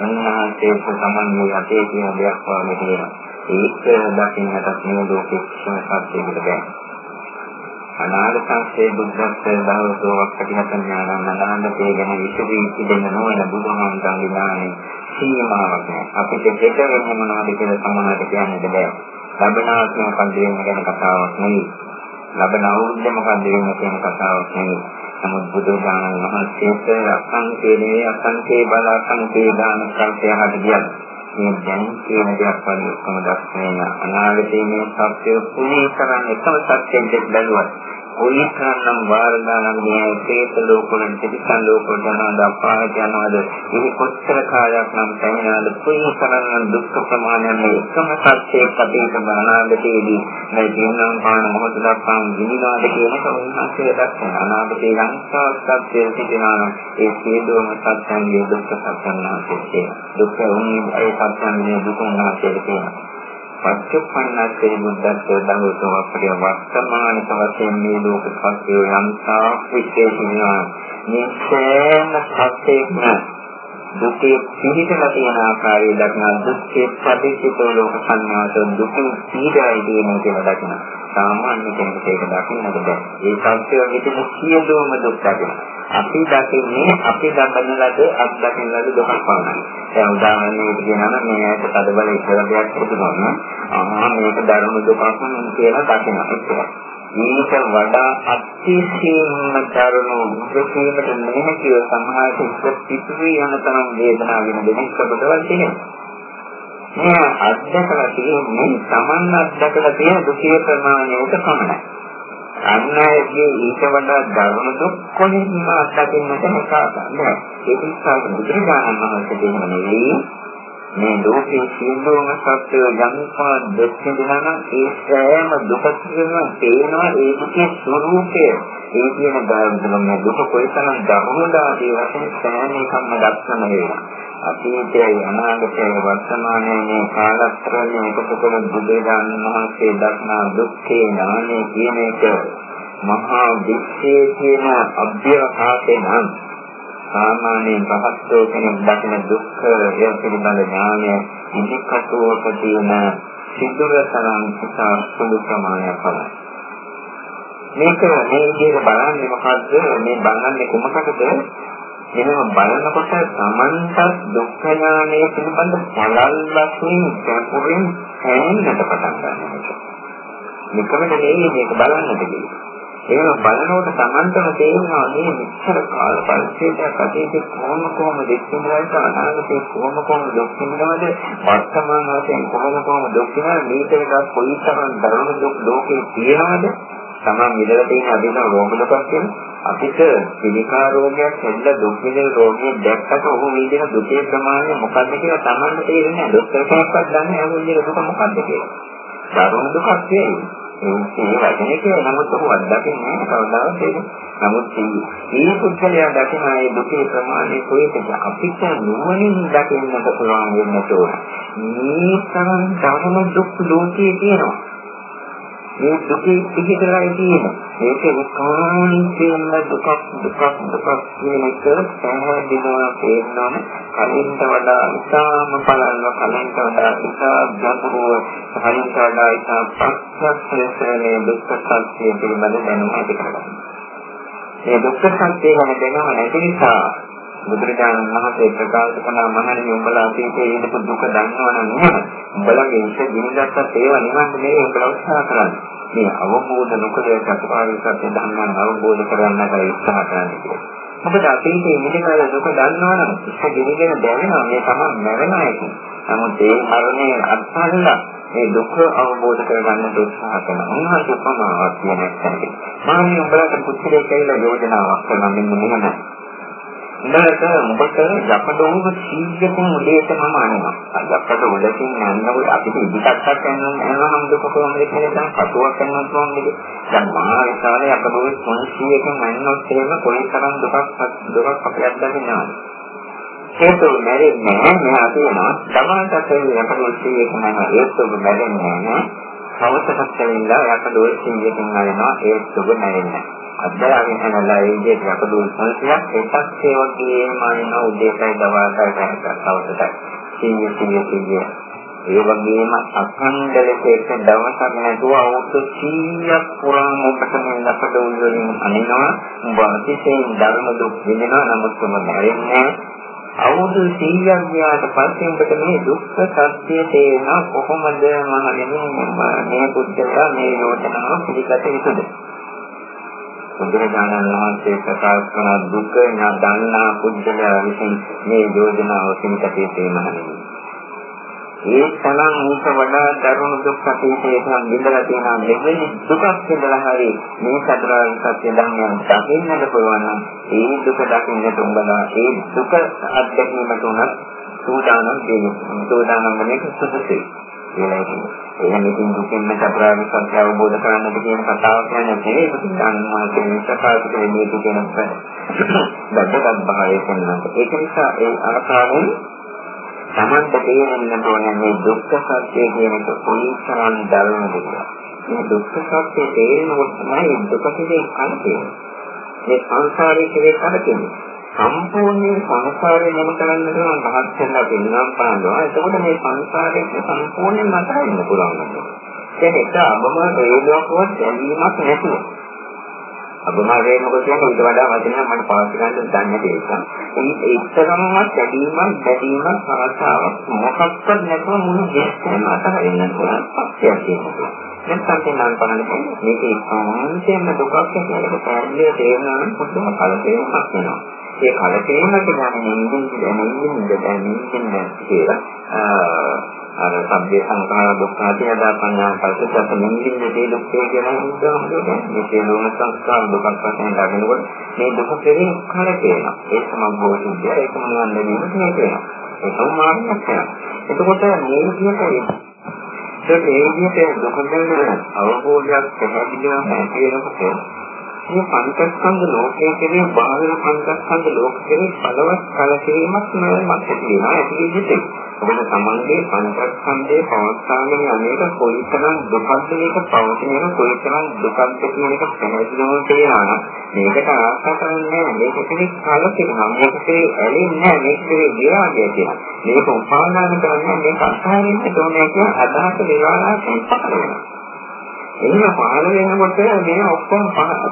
අන්නාතේ සමන්ගේ අතීතයේ දෙයක් වගේ තියෙනවා. ඒක දකින්නට මේ ලෝකයේ කිසිම සත්‍යයකට බෑ. අනාගතයේ බුද්ධත්වයේ දහවතෝ වක්කටිහත ඥානං අනාගතයේ ගැන විශේෂයෙන් ඉදෙන නොවන බුදුහාමුදුරන්ගේ ඥානෙ සීමාවක් නැහැ. අපිට දෙක වෙන මොනවද කියලා සමහරට කියන්නද බෑ. ලබන ආත්මය මොකද වෙන ගැන කතාවක් නෙවෙයි. ලබන අවුරුද්ද මොකද වෙන කියන කතාවක් නෙවෙයි. නමුත් බුදුදානන් වහන්සේට අසංකේ නෙවෙයි අසංකේ බල අසංකේ දාන කල්පය හදියක්. මේ දැන් කියන දේක් වගේ ඔක්කොම දක්වන අනාගතයේ මේ සත්‍ය පුණී කරන්නේ එකම සත්‍යෙන් දෙක් බැලුවත් කොයිතරම් වාරදානම් මේ ප්‍රේත ලෝකවල තිරිසන් ලෝකවල යනවාද අපායට යනවාද? මේ කොච්චර කාලයක් නම් පැමිණාද? කොයිතරම් දුක් ප්‍රමාණයක් මේ එකම සත්‍යයේ පදේක අනාගතයේදී මේ ජීවන පාන මොහොත දක්වා විඳිනවාද කියන එක උන්වහන්සේ දක්වන අනාගතයේ ලංකා සත්‍යය සිටිනා නම් ඒ සියලුම සත්‍යයන්ගේ දුක් සත්‍යන්නාසේ දුක් උන්නේ ඒ සත්‍යයන්ගේ දුක උන්වහන්සේට කියනවා පච්චපන්නස්සේ බුද්ධත්ව දහවතෝ අපේ වර්තමාන වශයෙන් මේ ලෝක සත්‍යය යම්තා විශේෂණා මේ සෑම සත්‍යයක්ම දුකේ පිහිටලා තියෙන ආකාරය දක්නා දුක්ඛේ පටිච්චේ ලෝක සංඥාත දුකින් පීඩායි දෙන කියලා දක්නා සාමාන්‍ය කෙනෙකුට ඒක දකින්නට බෑ ඒ සත්‍යය විදිහට සියලුම දුක් දකිනවා. අපි දකින්නේ අපි දකින ලද අත්දකින ලද දුකක් පමණයි. දැන් උදාහරණයකට කියනවා මේ ඇයට තදබල ඉස්සර දෙයක් පුදුමන. ආ මේක දරුණු දුකක් කියලා දකිනවා. ඊට වඩා අතිශයින්ම දරුණු දුකීමට නැතිව සමාජයේ පිටුවේ යන තරම් වේදනාව වෙන දෙයක් කොටවල් තියෙනවා. මේ අත්දකලා තියෙන්නේ Taman අත්දකලා තියෙන දුකේ ප්‍රමාණයට පමණයි. අන්නයේ ඊට වඩා දරුණු දුක් කොහෙන්ම අත්දකින්නට හැකියාවක් ඒක නිසා බුදුරජාණන් වහන්සේ දෙන්න නෙවෙයි මේ ලෝකයේ සියලුම සත්‍ය යම්පා දෙක්ෂිනා ඒ සෑම දුකකම තේනවා ඒ දුකේ ස්වરૂපය. ඒ කියන ධර්මවල දුක කොයිතරම් දරුණුද ආදී වශයෙන් සෑම එකක්ම දක්වන වේවා. අතීතයයි අනාගතයයි වර්තමානයේ මේ කාලස්ත්‍රයේ එකතු කරන බුදුදාන මහත්සේ දක්නා දුක්ඛේ ඥානය කියන එක මහා විශ්ේ කියන අභ්‍යවකාශේ නම් සාමාන්‍යයෙන් පහස්සෝ කෙනෙක් දකින දුක්ඛ ඒ පිළිබඳ ඥානය ඉදිකටුවක තියෙන සිදුර තරම් ඉතා සුළු ප්‍රමාණයක් පමණයි. මේක මේ විදිහට බලන්නේ මොකද්ද? මේ බලන්නේ කොමකටද? එහෙම බලනකොට Tamanට දුක්ඛ ඥානය පිළිබඳ පළල් වශයෙන් ගැඹුරින් හැෙන්නට පටන් ගන්නවා. මේකමද නෙවෙයි මේක බලන්නට කියන්නේ. එහෙම බලනකොට Tamanටම තේරෙනවා මේ මෙච්චර කාල පරිච්ඡේදයක් අතීතේ කොහොම කොහොම දෙක්ිනවද අනාගතේ කොහොම කොහොම දෙක්ිනවද වර්තමාන වශයෙන් කොහොම කොහොම දෙක්ිනවද මේක එක කොයිතරම් දරුණු දුක් ලෝකේ තියෙනවද Taman ඉඳලා තියෙන අදින රෝග දුකක් කියන්නේ අපිට පිළිකා රෝගයක් ඇවිල්ලා දුක් විඳින රෝගියෙක් දැක්කට ඔහු විඳින දුකේ ප්‍රමාණය මොකක්ද කියලා Tamanට තේරෙන්නේ නැහැ. ડોක්ටර් කෙනෙක්වත් දන්නේ නැහැ ඔහු විඳින දුක මොකක්ද කියලා. දරුණු දුකක් නෙවෙයි. ඒ වචනේ කියලා නමුත් ඔහු අත්දකින්නේ නැහැ කවදාවත් ඒක. නමුත් මේ පුද්ගලයා දකින ඒ දුකේ ප්‍රමාණය කොයිද අපිට නුවණින් දකින්නට පුළුවන් වෙන්න ඕන. මේ තරම් දරුණු දුක් ලෝකයේ තියෙනවා. මේ දුකේ පිහිටලා තියෙන මේක විකාන්තයෙන්ම දුකක් දුකක් දුකක් කියන එක පැහැදිලිව තේරෙනවා කලින්ට වඩා ඉතාම බලන්න කලින්ට වඩා ඉතා ගැඹුරුව කලින්ට වඩා ඉතා ප්‍රත්‍යක්ෂයෙන් දුක්ඛ සත්‍ය පිළිබඳ දැනුම ඇති කරගන්න. මේ දුක්ඛ සත්‍ය ගැන දැනුම නැති නිසා බුදුරජාණන් වහන්සේ ප්‍රකාශ කරන මහණෙනි උඹලා අතීතයේ ඉඳපු දුක දන්නවනම් නෙමෙයි. උඹලගේ ඉෂ දිනගතත් ඒවා නිවන් නෙමෙයි උඹලා උත්සාහ කරන්නේ. මේ අවබෝධ නොකර චතුරාර්ය සත්‍ය ධර්මයන් අවබෝධ කරගන්නට උත්සාහ කරන්නේ. මොකද අතීතයේ මිදිකල දුක දන්නවනම් ඉෂ දිනගෙන දැනෙනවා මේ තමයි මරණය කියන්නේ. නමුත් ඒ මරණය අත්හරිනවා මේ දුක අවබෝධ කරගන්න උත්සාහ කරන උන්වහන්සේ පමාවක් කියන එක. මාන්නේ උඹලට පුච්චලේ කියලා යෝජනාවක් කරනවා මෙන්න මෙහෙම. උඹලට උඹට යකඩෝව 100කින් උදේට මම අනවා. යකඩ උඩකින් යනකොට අපිට ඉදිකටක් යනවා නම් දුක කොහොමද කියලා දැන් පතුවක් යනවා කොහොමද? දැන් මහා විශාල යකඩෝව 300කින් යනොත් එහෙම කොයිතරම් දුකක් දුකක් අපිට දැනෙනවා. හේතු මැරෙන්නේ නැහැ මෙහා තියෙනවා. සමානකට යකඩෝව 100කින් යනවා ඒත් ඔබ මැරෙන්නේ නැහැ. හවසකට ඇවිල්ලා යකඩෝව 100කින් යනවා ඒත් ඔබ මැරෙන්නේ නැහැ. අත්දැකීම් කරලා ඒ විදිහට අපදුල් සංසියක් එකක් ඒ වගේම අයන උදේටයි දවල්ටයි කරකවසට සීය සීය සීය ඒ වගේම අඛණ්ඩ ලෙස එක දවසක් නැතුව අවුරුදු 100ක් පුරාම ඔබට මේ ලපඩ උල්වලින් අනිනවා. උඹ අතිශයින් ධර්ම දුක් විඳිනවා. නමුත් ඔබ මැරෙන්නේ අවුරුදු 100ක් ගියාට පස්සේ ඔබට මේ දුක්ඛ සත්‍ය තේරෙනවා කොහොමද මහණෙනි? මේ බුද්ධයා මේ යෝජනාව පිළිගත යුතුද? බුදුරජාණන් වහන්සේ ප්‍රකාශ කරන දුක ඥා දන්නා පුද්ගලයා විසින් මේ යෝජනාව සිතේ තේමහන්නේ. ඒ තරම් ඊට වඩා දරුණු දුක් අතීතයේ නම් විඳලා තියෙන මෙවැනි දුකක් විඳලා හරි මේ චතුරාර්ය සත්‍ය ධර්මයන් දකින්නට පුළුවන් නම් ඒ දුක දකින්නට උඹලා ඒ දුක අත්දැකීමට උනත් සූදානම් වෙන්න සූදානම් වෙන්නේ සුදුසුයි. එහෙනම් ඉතින් දුකින්ම චතුරාර්ය සත්‍ය අවබෝධ කරගන්නට කියන කතාව කියන්නේ නෙවෙයි බුදුන් වහන්සේ ප්‍රකාශ කළේ මේ දුකෙන් බඩගත් භාවය කියනවා. ඒක නිසා ඒ ආකාරයෙන් තමන්ට තේරෙන්න ඕනේ මේ දුක්ඛ සත්‍ය කියන එක කොයිතරම් දරුණුද කියලා. මේ දුක්ඛ සත්‍ය තේරෙනකොට තමයි දුක කියන්නේ කලකේ. මේ සංසාරයේ කෙරේ කලකේ. සම්පූර්ණයෙන් සංසාරේ මොන කරන්නද නම් පහත් වෙනවා පින්නම් පානවා. එතකොට මේ සංසාරයේ සම්පූර්ණයෙන් මතරින්න පුළුවන් නේද? දැන් එක අබම රේඩුවක්වත් දැනීමක් නැතුව. අභමාවේ මොකද කියන්නේ ඊට වඩා වචනයක් මට පාවිච්චි කරන්න දන්නේ නැහැ. ඒ ඒකමවත් වැඩිමක් වැඩිමක් ආශාවක් මොකක්වත් නැතුව මුළු ජීවිතේම අතහරින්න පුළුවන් පක්ෂයක් තියෙනවා. නැත්නම් තේරුම් ගන්න මේක ඒකාන්තයෙන්ම දුකක් කියන එක පැහැදිලිව තේරෙනවා නම් පුදුම කලකිරීමක් වෙනවා. ඒ කලකිරීමට ගන්න නිදින් දැනෙන්නේ දැනෙන්නේ කියලා අර සබ්බේ සංඛාර දුක්ඛාදී යදා පඤ්ඤා පරිසත් නිමින්නේ දේ දුක්ඛය කියන හිතවලුනේ මේ සියලුම සංස්කාර දුකක් වශයෙන් ලැබෙනකොට මේ දුක කෙරෙහි කල කියනවා ඒ සමග්ගෝසිද්ධිය ඒක මොනවද නෙවෙයි මේ කියනවා ඒක මාර්ගයක් එතකොට මේ විදිහට ඒක ඒ විදිහට දුක ගැන අවබෝධයක් පැහැදිලිවම ඇති වෙනකොට මේ පංචස්කන්ධ ලෝකයේ කෙරෙහි බාහිර පංචස්කන්ධ ලෝකයේ බලවත් කලකිරීමක් නෑ මත තියෙනවා ඇති විදිහට. ඔබට සමන්ගේ පංචස්කන්ධයේ පවස්ථානයේ අනේක කොයිතරම් දුකක්ද මේක පවතින කොයිතරම් දුකක්ද කියන එක පැහැදිලිව තේරෙනවා. මේකට ආශා කරන්නේ මේක කෙනෙක් කලකිරෙනවා මේක කෙනෙක් ඇලෙන්නේ මේක කෙනෙක් විරාගය කියලා. මේක උපාදාන කරන්නේ මේක අත්හරින්න ඕනේ කියන අදහස විවාදාසයෙන් පහළ වෙනවා. එහෙම පහළ වෙනකොට මේ ඔක්කොම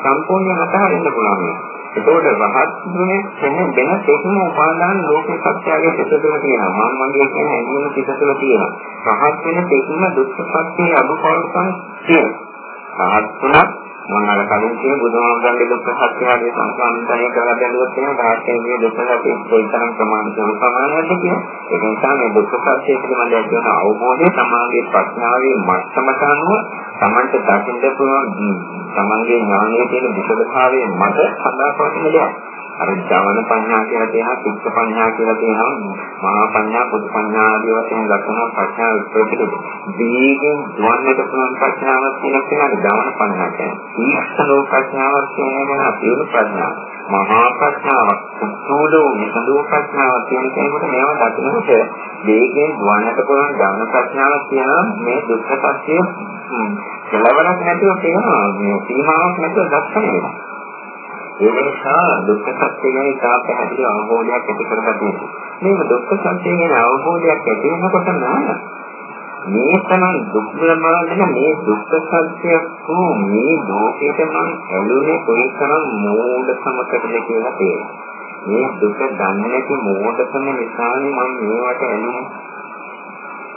සම්පූර්ණයෙන් අතහරින්න පුළුවන් එතකොට රහත් ගුණය කියන්නේ වෙන තේකම උපාදාන ලෝකේ සත්‍යයේ සිත තුළ තියෙනවා. මම මගේ කියන හැඟීම සිත තුළ තියෙනවා. රහත් වෙන තේකම දුක්ඛ සත්‍යයේ අනුපාතන තියෙනවා. රහත් තුනක් මම අර කලින් කියන බුදුහාමුදුරන්ගේ දුක්ඛ සත්‍ය හරිය සංසන්දනය කරලා බැලුවොත් එහෙනම් රහත්යේ දුක්ඛ සත්‍ය කොයිතරම් ප්‍රමාණික ප්‍රමාණයක්ද කියන ඒක නිසා මේ දුක්ඛ සත්‍ය පිළිබඳව කියන අවබෝධය සමාගයේ ප්‍රඥාවේ මට්ටමට අනුව Tamante දකින්න පුළුවන් තමන්ගේ ඥානයේ තියෙන විසදභාවයේ මත සදාපවතින දෙයක්. අර ජවන පඤ්ඤා කියලා තියෙනවා, චිත්ත පඤ්ඤා කියලා තියෙනවා, මහා පඤ්ඤා, පොදු පඤ්ඤා ආදී වශයෙන් දක්වන ප්‍රඥා විස්තරිත. දීගෙන් දුවන්නට පුළුවන් ප්‍රඥාවක් තියෙනවා කියන ජවන පඤ්ඤා කියන්නේ. ඊක්ෂණෝ ප්‍රඥාවක් කියන අපේ ප්‍රඥාව. මහා ප්‍රඥාවක්, සූදෝ විසදෝ ප්‍රඥාවක් කියන කෙනෙකුට මේවා දකිනකොට දීගෙන් දුවන්නට පුළුවන් ජවන ප්‍රඥාවක් කියනවා මේ දුක්ඛ සත්‍ය කෙලවරක් නැතුව තියෙනවා මේ සීමාවක් නැතුව දක්වන්නේ. ඒ නිසා දුක්ඛ සත්‍ය ගැන ඉතා පැහැදිලි අවබෝධයක් ඇති කරගන්න ඕනේ. මේක දුක්ඛ සත්‍ය ගැන අවබෝධයක් ඇති වෙනකොටම මේ තමයි දුක් ලබන මේ දුක්ඛ සත්‍ය වූ මේ ලෝකෙට මම ඇලුනේ කොයිතරම් මෝඩකමකටද කියලා තේරෙනවා. මේ දුක දන්නේ නැති මෝඩකම නිසානේ මම මේවට ඇලුනේ.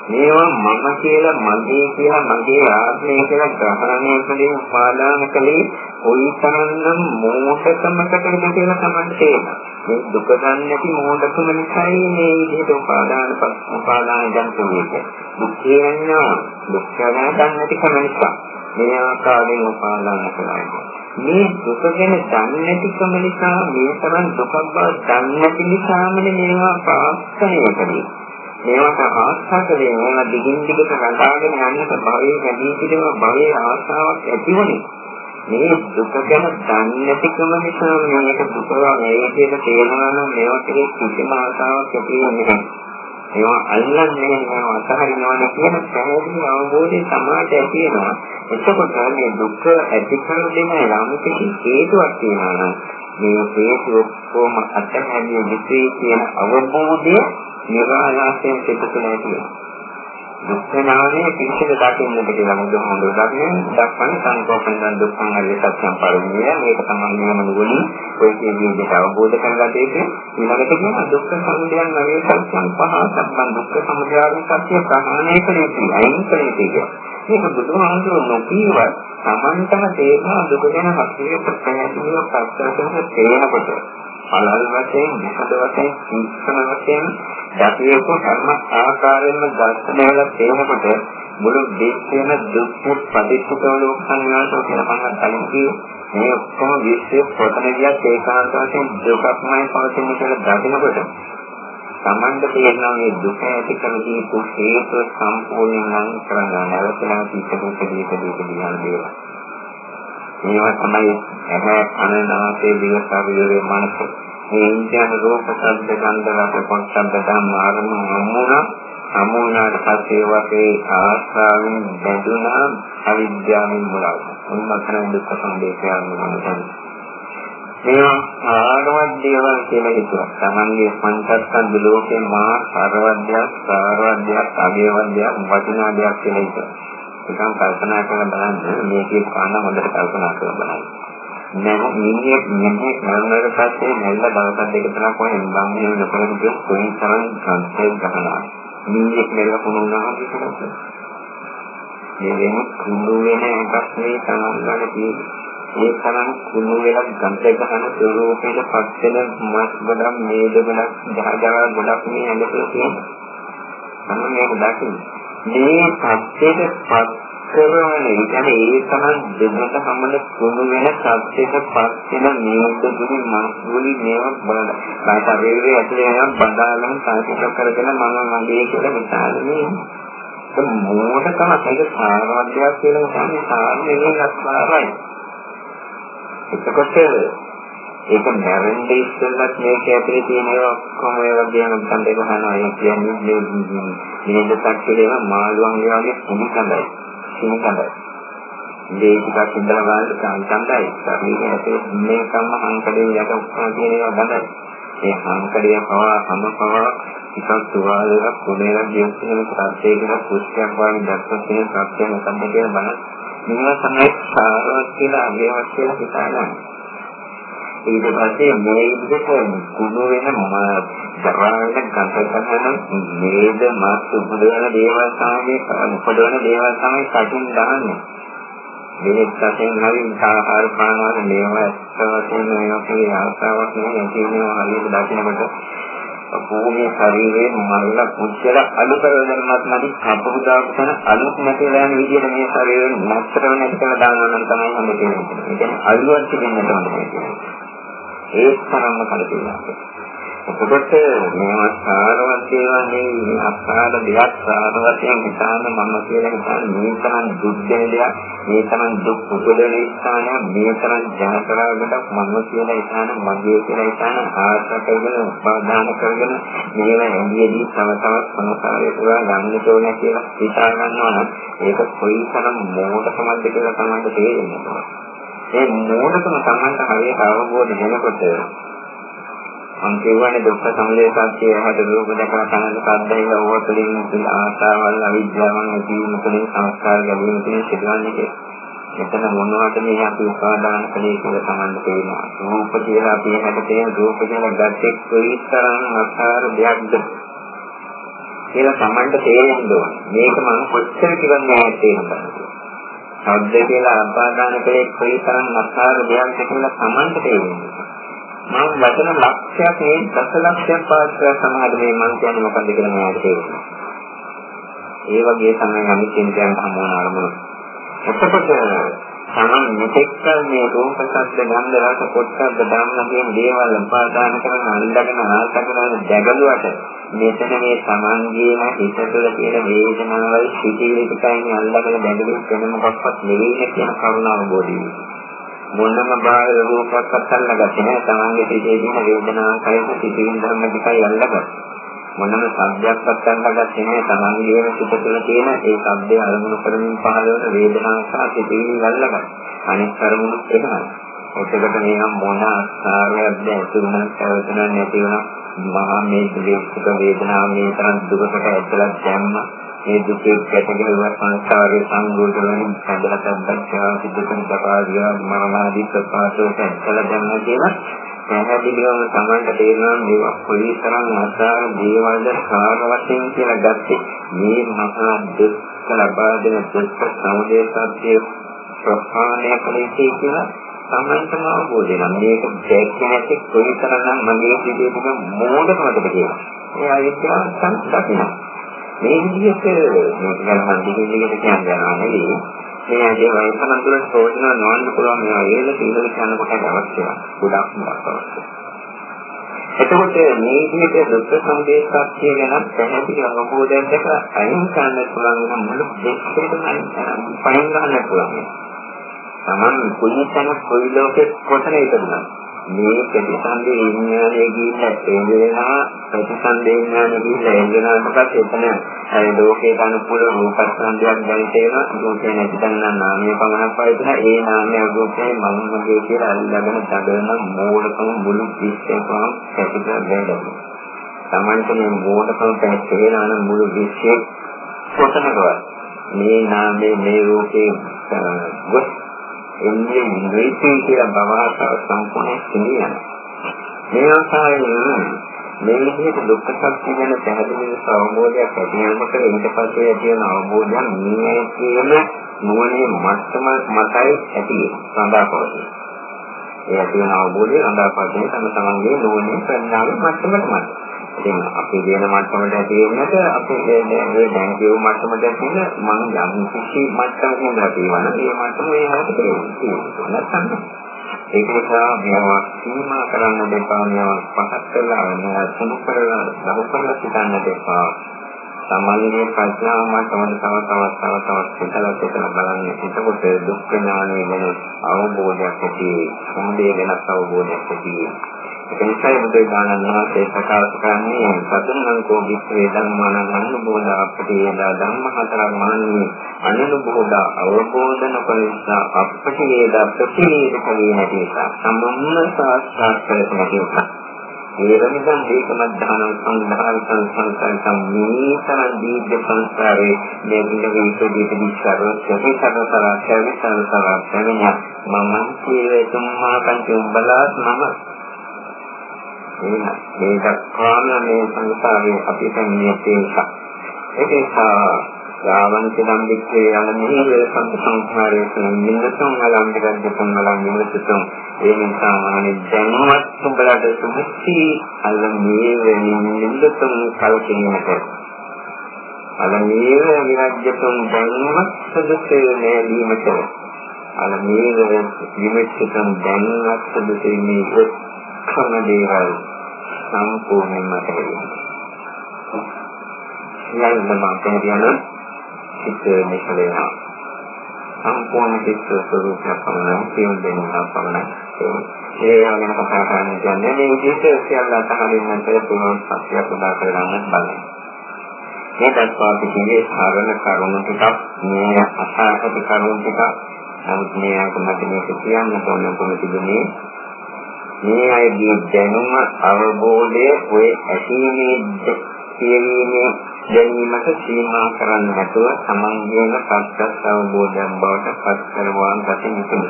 මේවා මම කියලා මගේ කියලා මගේ ආත්මය කියලා ග්‍රහණය කළේ උපාදාන කළේ කොයිතරම්නම් මෝහකමකටද කියලා තමයි තේරෙනවා. මේ දුක දන්නේ නැති මෝහකම නිසායි මේ විදිහට උපාදාන උපාදාන ජන්තුවේ. දුක් කියනවා දුක් දන්නේ නැති කම නිසා. මේ ආකාරයෙන් උපාදාන කරනවා. මේ දුක ගැන දන්නේ නැතිකම නිසා මේ තරම් දුකක් බව දන්නේ නැති නිසාම මේවා පාස්කණය කරේ. මේවට ආස්වාදයෙන් මේවා දිගින් දිගට රඳාගෙන යන්නට භවයේ වැඩි සිටින භවයේ ආශාවක් ඇතිවනේ. මේ දුක ගැන දන්නේ නැතිකම නිසා මේක දුක මේ විදිහට තේරෙනවා නම් මේවා කෙරේ කිසිම ආශාවක් ඇති වෙන්නේ නැහැ. ඒවා අල්ලන්නේ නැහැ අතහරිනවනේ කියන පැහැදිලි අවබෝධය සමාජයට ඇති වෙනවා. එතකොට මේ දුක ඇති කර දෙන යම් කිසි හේතුවක් තියෙනවා නම් මේ හේතු ඔක්කොම අතහැරිය යුතුයි කියන අවබෝධය නිරායාසයෙන් සිත තුළ ඇති වෙනවා. දුක්ඛ ඥානයේ පිළිසිත දකින්නට කියලා බුදුහාමුදුරුවෝ දක්වන්නේ දක්වන්නේ සංකෝපෙන් දුක්ඛං අරිය සත්‍යං පරිණිය. මේක තමයි නියම නුවණින් ඔය කියන විදිහට අවබෝධ කරගන්න දෙන්නේ ඊළඟට කියන දුක්ඛ සමුදයන් අරිය සත්‍යං පහ සම්බන්ධ දුක්ඛ සමුදයන් සත්‍ය ප්‍රහාණය කළ යුතුයි. අයින් කළ යුතුයි මේක බුදුහාමුදුරුවෝ නොකීව තමන්ටම තේරෙන දුක ගැන හසියට පැහැදිලිව ප්‍රත්‍යක්ෂව තේරෙනකොට පළල් වශයෙන්, විසද වශයෙන්, සීක්ෂණ වශයෙන් දකියක කර්ම ආකාරයෙන්ම දර්ශනය වල තේනකොට මුළු දෙස්සේම දුක් පදිච්චකවල සංඥාසෝ කියලා මම කලින් කිව්වේ මේ ඔක්කොම විශ්වයේ පොතන ගියත් ඒකාන්ත වශයෙන් දුකක්මයි පවතින කියලා දකිනකොට සමන්ද තේරෙනවා මේ දුක ඇති කරන දීපු හේතු සම්පූර්ණයෙන් නම් කරන්න නැවත නැවත ඉස්සරහට දීක දීක දිහා දේවා මේවා තමයි ඇහැ අනනාසේ දිවසාවියේ මනස මේ ඉන්ද්‍රියන රූප ශබ්ද ගන්ධ රස පොට්ටබ්බ ධම්ම ආරමුණ අමුණා අමුණාට පස්සේ වගේ ආස්වාවෙන් බැඳුනා අවිද්‍යාවෙන් මුලාව. උන්මතන දුක්ඛ සමුදය යනවා. මේවා ආරවත් දේවල් කියලා හිතුවා. Tamange පංචස්කන්ධ ලෝකේ මා සාරවත්යක්, සාරවත්යක්, අගේවත්යක්, වටිනා දෙයක් කියලා හිතුවා. නිකන් කල්පනා කරලා බලන්න මේකේ කාණ හොඳට කල්පනා කරලා බලන්න. මම මිනිහෙක් මිනිහෙක් මරණයට පස්සේ නැල්ල දවස් දෙක තුනක් වගේ මම මේ නොකරපු කොයි තරම් සංස්කෘතික ගහනවා. මිනිහෙක් මෙල්ල පුනුනවා කියලා. මේ වෙන කුණු වෙන එකක් මේ සමහරවල් තියෙන්නේ. ඒ තරම් කුණු වෙලා ගන්ත ගහන ස්වරූපයට පත් වෙන මස් ගොඩක් මේද ගොඩක් දහදරා ගොඩක් මේ ඇඟට තියෙනවා. මම මේක දකින්නේ. මේ සත්‍යයට පත් කරන ඉතින් ඒ තරම් දෙන්නට හැමද කුණු වෙන සත්‍යයට පත් වෙන මේක දුරි මාසුලි මේව බලන. කාට වේවේ ඇතුලේ යන බඳාගෙන සාහිත්‍ය කරගෙන මම මගේ කියලා හිතාගෙන මොකටද ඒක සාරවත්යක් කියලා තමයි සාරණේ අස්වාරයි. එතකොට ඒක නැරෙන්නේ ඉස්සෙල්ලත් මේක ඇතුලේ තියෙන ඒවා ඔක්කොම ඒ වගේම සම්බන්ධ කරනවා. ඒ කියන්නේ මේ නේදසක් කියලා මාළුවන්ගේ වගේ කුණු කඳයි. කුණු කඳයි. මේ ටිකක් ඉඳලා බලන්න කාන්තන්දයි. ශරීරයේ ඇතුලේ මේකම හංකඩේ යට ඔක්කොම තියෙන ඒවා ගඳයි. ඒ හංකඩේ පවා හැම පවා ටිකක් තුවාලයක් කුණේලා කියන සත්‍යයකට කුෂ්ඨයක් වගේ දැක්කත් තියෙන සත්‍ය මොකක්ද කියලා බලන්න. මේවා තමයි සාරවත් කියලා අගයවත් කියලා හිතනවා. ඊට පස්සේ මේ විදිහට කුණු වෙන දරාගෙන ගන්තකන මේද මාත් උපදවන දේවල් තමයි උපදවන දේවල් තමයි සතුන් දාන්නේ. මේ සතෙන් හරි ආහාර පාන වල මේවා වශයෙන් මේකේ ආසාවක් නෙවෙයි තියෙනවා හරියට දකිනකොට භූමියේ ශරීරයේ මරල පුච්චල අලු කරගෙනවත් නැති කපපු දාපතන අලුත් නැතිලා යන විදිහට මේ ශරීරය නැත්තර නැති කරලා දානවා නම් තමයි හම්බ වෙන්නේ. ඒ කියන්නේ අලුවත් තිබෙන්නට ඕනේ. ඒ තරම්ම කලකිරීමක්. එතකොට මේවා සාරවත් ඒවා නෙවෙයි අසාර දෙයක් සාරවත්යෙන් හිතාන මම කියලා හිතාන මේ තරම් දුක් දෙන දෙයක් මේ තරම් දුක් උපදෙන ස්ථානයක් මේ තරම් ජනතරාවකට මම කියලා හිතාන මගේ කියලා හිතාන ආශා කරගෙන උපාදාන කරගෙන මේවා එළියදී තව තවත් සංසාරේ පුරා ගන්න ඕනේ කියලා හිතා ගන්නවා නම් ඒක කොයි තරම් මෝඩකමක්ද කියලා තමයි තේරෙන්නේ. ඒ මෝඩකම තමයි හරියට අවබෝධ වෙනකොට මම කියවනේ දුක්ඛ සමුදය සත්‍යය හැද රූප දැකලා කනද සද්දයි ඕවතුලින් මුතුල ආසාවල් අවිද්‍යාවන් ඇතිවීම තුළින් සංස්කාර ගැනීම තුළින් සිදුවන්නේ කියලා. මෙතන මොනවද මේ අපි උපාදාන කලේ කියලා තමයි තේරෙනවා. රූප කියලා අපි හැට තියෙන රූප කියලා ගත්තේ කොයිතරම් අසාර දෙයක්ද කියලා තමන්ට තේරෙන්න ඕන. මේක මම කොච්චර කිව්වන්නේ තේරෙන්න සද්ද කියලා උපාදාන කලේ කොයිතරම් අසාර දෙයක්ද කියලා තමන්ට තේරෙන්න මම වචන ලක්ෂයක් මේ දස ලක්ෂයක් පාස්කර සමහර මේ මං කියන්නේ මොකක්ද කියලා මම තේරෙනවා. ඒ වගේ තමයි අනිත් චින්තයන් හමුවන අරමුණු. එතකොට තමන් මෙතෙක්කල් මේ රූප ශබ්ද ගන්ධ රස පොට්ටබ්බ ධම්ම කියන දේවල් උපාදාන කරන අල්ලගෙන ආසකරන දැගලුවට මෙතන මේ තමන්ගේම හිත තුළ තියෙන වේදනාවල් සිටිවිලි ටිකයි අල්ලගෙන දැගලු වෙන මොකක්වත් නෙවෙයි කියන කරුණාව බෝධි වෙනවා. මොනම බාහිර රූපයක් අත්හල්ලාගත්තේ නැහැ. තමන්ගේ සිිතේ තියෙන වේදනාව කයක සිටින ධර්ම ටිකයි අල්ලගත්තේ. මොනම සබ්දයක් අත්හල්ලාගත්තේ නැහැ. තමන්ගේම සිත තුළ තියෙන ඒ සබ්දය අරමුණු කරමින් පහළ වෙන වේදනාව සහ සිටින අල්ලගත්තා. අනිත් අරමුණු එකමයි. ඒකකට මේනම් මොන ආකාරයක්ද ඇතුළත පැවතුන නැති වෙන මහා මේ දුක වේදනාව මේ තරම් දුකට ඇදලා දැම්මා. මේ දුකේ ගැටගැලුවත් සංසාරයේ සංගෝධ වලින් සැදලා සම්බන්ධව සිද්ධ කරන දපාදිය මරණාදී ප්‍රපාතෝට ඇත්තල ගන්න කියලා පැහැදිලිවම තමන්ට තේරෙනවා මේවා කොයිතරම් අසාර දේවල්ද කාර වශයෙන් කියලා ගත්තේ මේ මහා දුක් ලබා දෙන දුක් සමුදය සත්‍ය ප්‍රහාණය කලේ කියලා තමන්ටම අවබෝධ වෙනවා මේක දැක්කේ නැති කොයිතරම් මගේ සිිතේ තිබෙන මෝඩකමද කියලා ඒ අයිතිය සංස්කෘතිය මේ විදිහට මේක ගැන මම දිගින් දිගට කියන්න යනවා නෙවෙයි. මේ දේවල් සමන්තුලට ප්‍රයෝජන නොවන්න පුළුවන් මේවා ඒල සීලල කියන්න කොට අවශ්‍යයි. ගොඩක් අවශ්‍යයි. එතකොට මේ විදිහට දුක්ඛ සංදේශාත්‍ය ගැන පැහැදිලි අවබෝධයක් දැක අයින් කරන්න පුළුවන් වෙන මුළු දෙයකටම පයින් ගන්න පුළුවන්. Taman කොයි තැනක කොයි ලෝකෙක කොතන ඉඳලා මේ ප්‍රතිසන්දේ විඥානයේ ගිහින් එන්නවා ප්‍රතිසන්දේ විඥානයේ ගිහින් එන්නවා මොකද එතන ඒ ලෝකේ අනුකූල රූපස්කන්ධයක් දැන් තේනවා රූපේ නැති තැන නාමයේ පමණක් පවතින ඒ නාමය රූපේ මම මගේ කියලා අල්ලගෙන දඩන මෝඩකම මුළු විශ්වයකම පැතිරලා බැලුවා. Tamante මේ මෝඩකම පැතිරෙන මුළු විශ්වයේ කොතනකවත් මේ නාමයේ මේ රූපේ ගොස් එන්නේ නිවේදී කියලා බවාසාව සම්පූර්ණ සිදුවන. මේ ආකාරයෙන් මේ විදිහට දුක්ඛ සත්‍ය ගැන පැහැදිලි අවබෝධයක් ඇති වෙනකොට ඊට පස්සේ ඇති වෙන අවබෝධයන් මේ කියන නුවණේ මට්ටම මතයි ඇති සඳහාපවතින. ඒ ඇති වෙන අවබෝධය සඳහාපවතින තම තමන්ගේ නුවණේ ප්‍රඥාවේ මට්ටමට මත. ඉතින් අපි කියන මට්ටමට ඇති වෙනකොට අපි මේ දැන් කියව මට්ටමට ඇති වෙන මම යම් කිසි මට්ටමකින් දකිනවා. ඒ මට්ටම ඒ හැටට තියෙනවා. නැත්නම් ඒක නිසා මේවා සීමා කරන්න දෙපා මේවා පහත් කරලා මේවා සුළු කරලා ලහු කරලා සිතන්න දෙපා සාමාන්‍ය ප්‍රඥාව මට්ටමට තව තවත් තව තවත් හිතලා හිතලා බලන්නේ එතකොට දුක් ඥානයේ වෙන අවබෝධයක් ඇති සමුදේ වෙනස් අවබෝධයක් ඇති එනිසායි බුදුරජාණන් වහන්සේ ප්‍රකාශ කරන්නේ සතුන්නම් කෝ විස්සේ ධර්මාන අනුබෝධ අපටේදා ධම්ම හතරක් මාන්නේ අනුබෝධ අවබෝධන පරිසා අපටේදා ප්‍රතිවේද කලේ නැති නිසා. සම්මුන්න සාස්ත්‍රාත් කරගෙන තියෙනවා ඒරමිදන් ඒකමද්ධාන සංධාන සංසංසං මේතරන් දීර්ඝ සංස්කාරේ මේ දිනකේ ඉපදීට විශ්වාස සැපේ සතරසලා සැපේ සතරසලා සැමිනා මම කීවේ තුම්මා කන්ති උඹලාත් මම මේ දක්වාම මේ සංසාරයේ අපි පැමිණිය තේසක්. ඒක නිසා යාවන්තිනම් වික්‍රේ යන මේ සංසංඛාරයේ නින්දතුන් අලංගිරන් දෙතුන් අලංගිරතුන් ඒ නිසා මානි දැනුවත් උඹලට සුමුච්චි අල්ල මේ වෙනින් නින්දතුන් කල්කිනීමට අල මේ විරජ්‍යතුන් දැනුවත් සුදුසේ නෑදීමට අල මේ විමුක්තිතුන් දැනුවත් සුදුසේ මේ කරන දේවල් සම්පූර්ණයෙන්ම තේරෙනවා. ඊළඟට මම කියන චිත්ත නිකලේනවා. සම්පූර්ණ චිත්ත ස්වરૂපයක් පමණ කියන දෙන්නා පමණ ඒ වගේම කතා කරන්න කියන්නේ මේ විදිහට සියල්ල අතහරින්නට පුළුවන් සත්‍යයක් උදා කරගන්න බලන්න. මේ දක්වා තිබෙන්නේ සාරණ කරුණු ටිකක් මේ අසහාගත කරුණු ටිකක් නමුත් මේ අකමැති මේක කියන්න ඕන කොහොමද තිබුණේ මේ අයගේ දැනුම අවබෝධය ඔය ඇසීමේ කියවීමේ දැනීමට සීමා කරන්න නැතුව තමන්ගේම සත්‍යස් අවබෝධයක් බවට පත් කරවාන් ගත යුතුයි.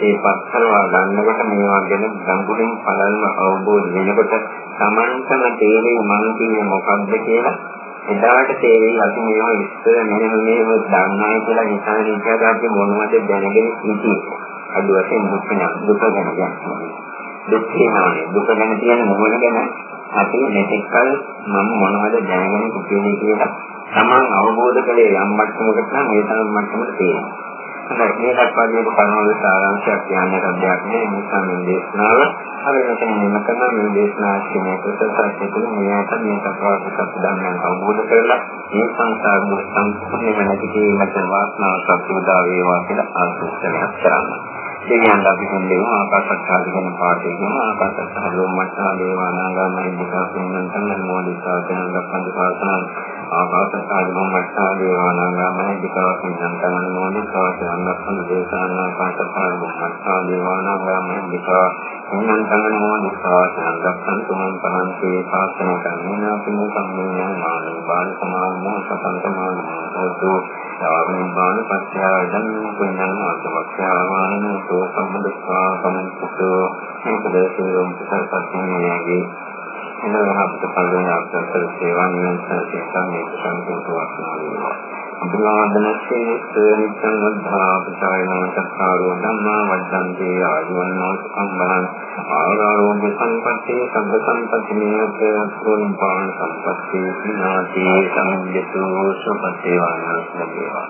ඒ පත් කරවා ගන්නකොට මේවා ගැන ගැඹුරින් පළල්ම අවබෝධ වෙනකොට තමන්ටම තේරෙයි මම කියන්නේ මොකක්ද කියලා එදාට තේරෙයි අපි මේවා ඉස්සර මෙහෙම මේව දන්නවා කියලා හිතන විදිහට අපි මොනවද දැනගෙන ඉන්නේ. අද වශයෙන් දුක දුක ගැන කියන්නේ. දුක් කියනවානේ දුක ගැන තියෙන මොන ගැන අපි මෙතෙක්කල් මම මොනවද දැනගෙන ඉන්නේ කියලා තමන් අවබෝධ කළේ යම් මට්ටමකට නම් ඒ තරම් මට්ටමකට තියෙනවා. හරි මේකත් වගේ කරුණවල සාරාංශයක් කියන්නට දෙයක් නෑ මේ සම්මේ දේශනාව. හරි මෙතන නිම කරන මේ දේශනාව කියන ප්‍රසස්සත් තුළ මෙයාට මේ සත්‍වාස සත්‍ය ධර්මයන් අවබෝධ කරලා මේ සංසාර දුක් සම්පූර්ණයෙන්ම නැති කිරීමට වාසනාව සත්‍ය උදා වේවා කියලා ආශිර්වාද කරනවා. දෙවියන් අපි හොඳේ ආකාශත්හාද කියන පාඩේ කියන ආකාශත්හා ලෝමත්හා දේවානාගාම ඉදිකා සුන්නන් තන්න මොදිසා කියන ලක්ඛන්ද පාසන ආකාශත්හා ලෝමත්හා දේවානාගාම ඉදිකා සුන්නන් තන්න මොදිසා කියන ලක්ඛන්ද දේශාන ආකාශත්හා ලෝමත්හා දේවානාගාම ඉදිකා සුන්නන් තන්න මොදිසා කියන ලක්ඛන්ද තුමන් පහන්සේ පාසන කරන්නේ අපින සම්මේයන මාන බාල සමාන සතන් සමාන හොතු සාවනිබ්බාන පත්‍යායන් පුඤ්ඤං ආසවක්ඛ්‍යාවාන සෝ සම්බුද්ධා සම්පුතෝ මේකදේශයෙන් සත්‍යපත්තියගේ එනවහත් පල්ලෙන් අපතර සේවා නිවන්සන් සම්මේ සංකේතවත් නාවේවා අභිවාදනසේ සේනිච්ඡන් වද්ධා ප්‍රසායනම සත්කාරෝ ධම්මා වද්දන්තේ ආයුවන්නෝ සම්බලං ආරෝග්‍ය සම්පත්තේ සබ්බ සම්පatti මේක සෝනිපාන සම්පත්තේ විනාති සම්යතු සුපත්තේ වානස් ලැබේවා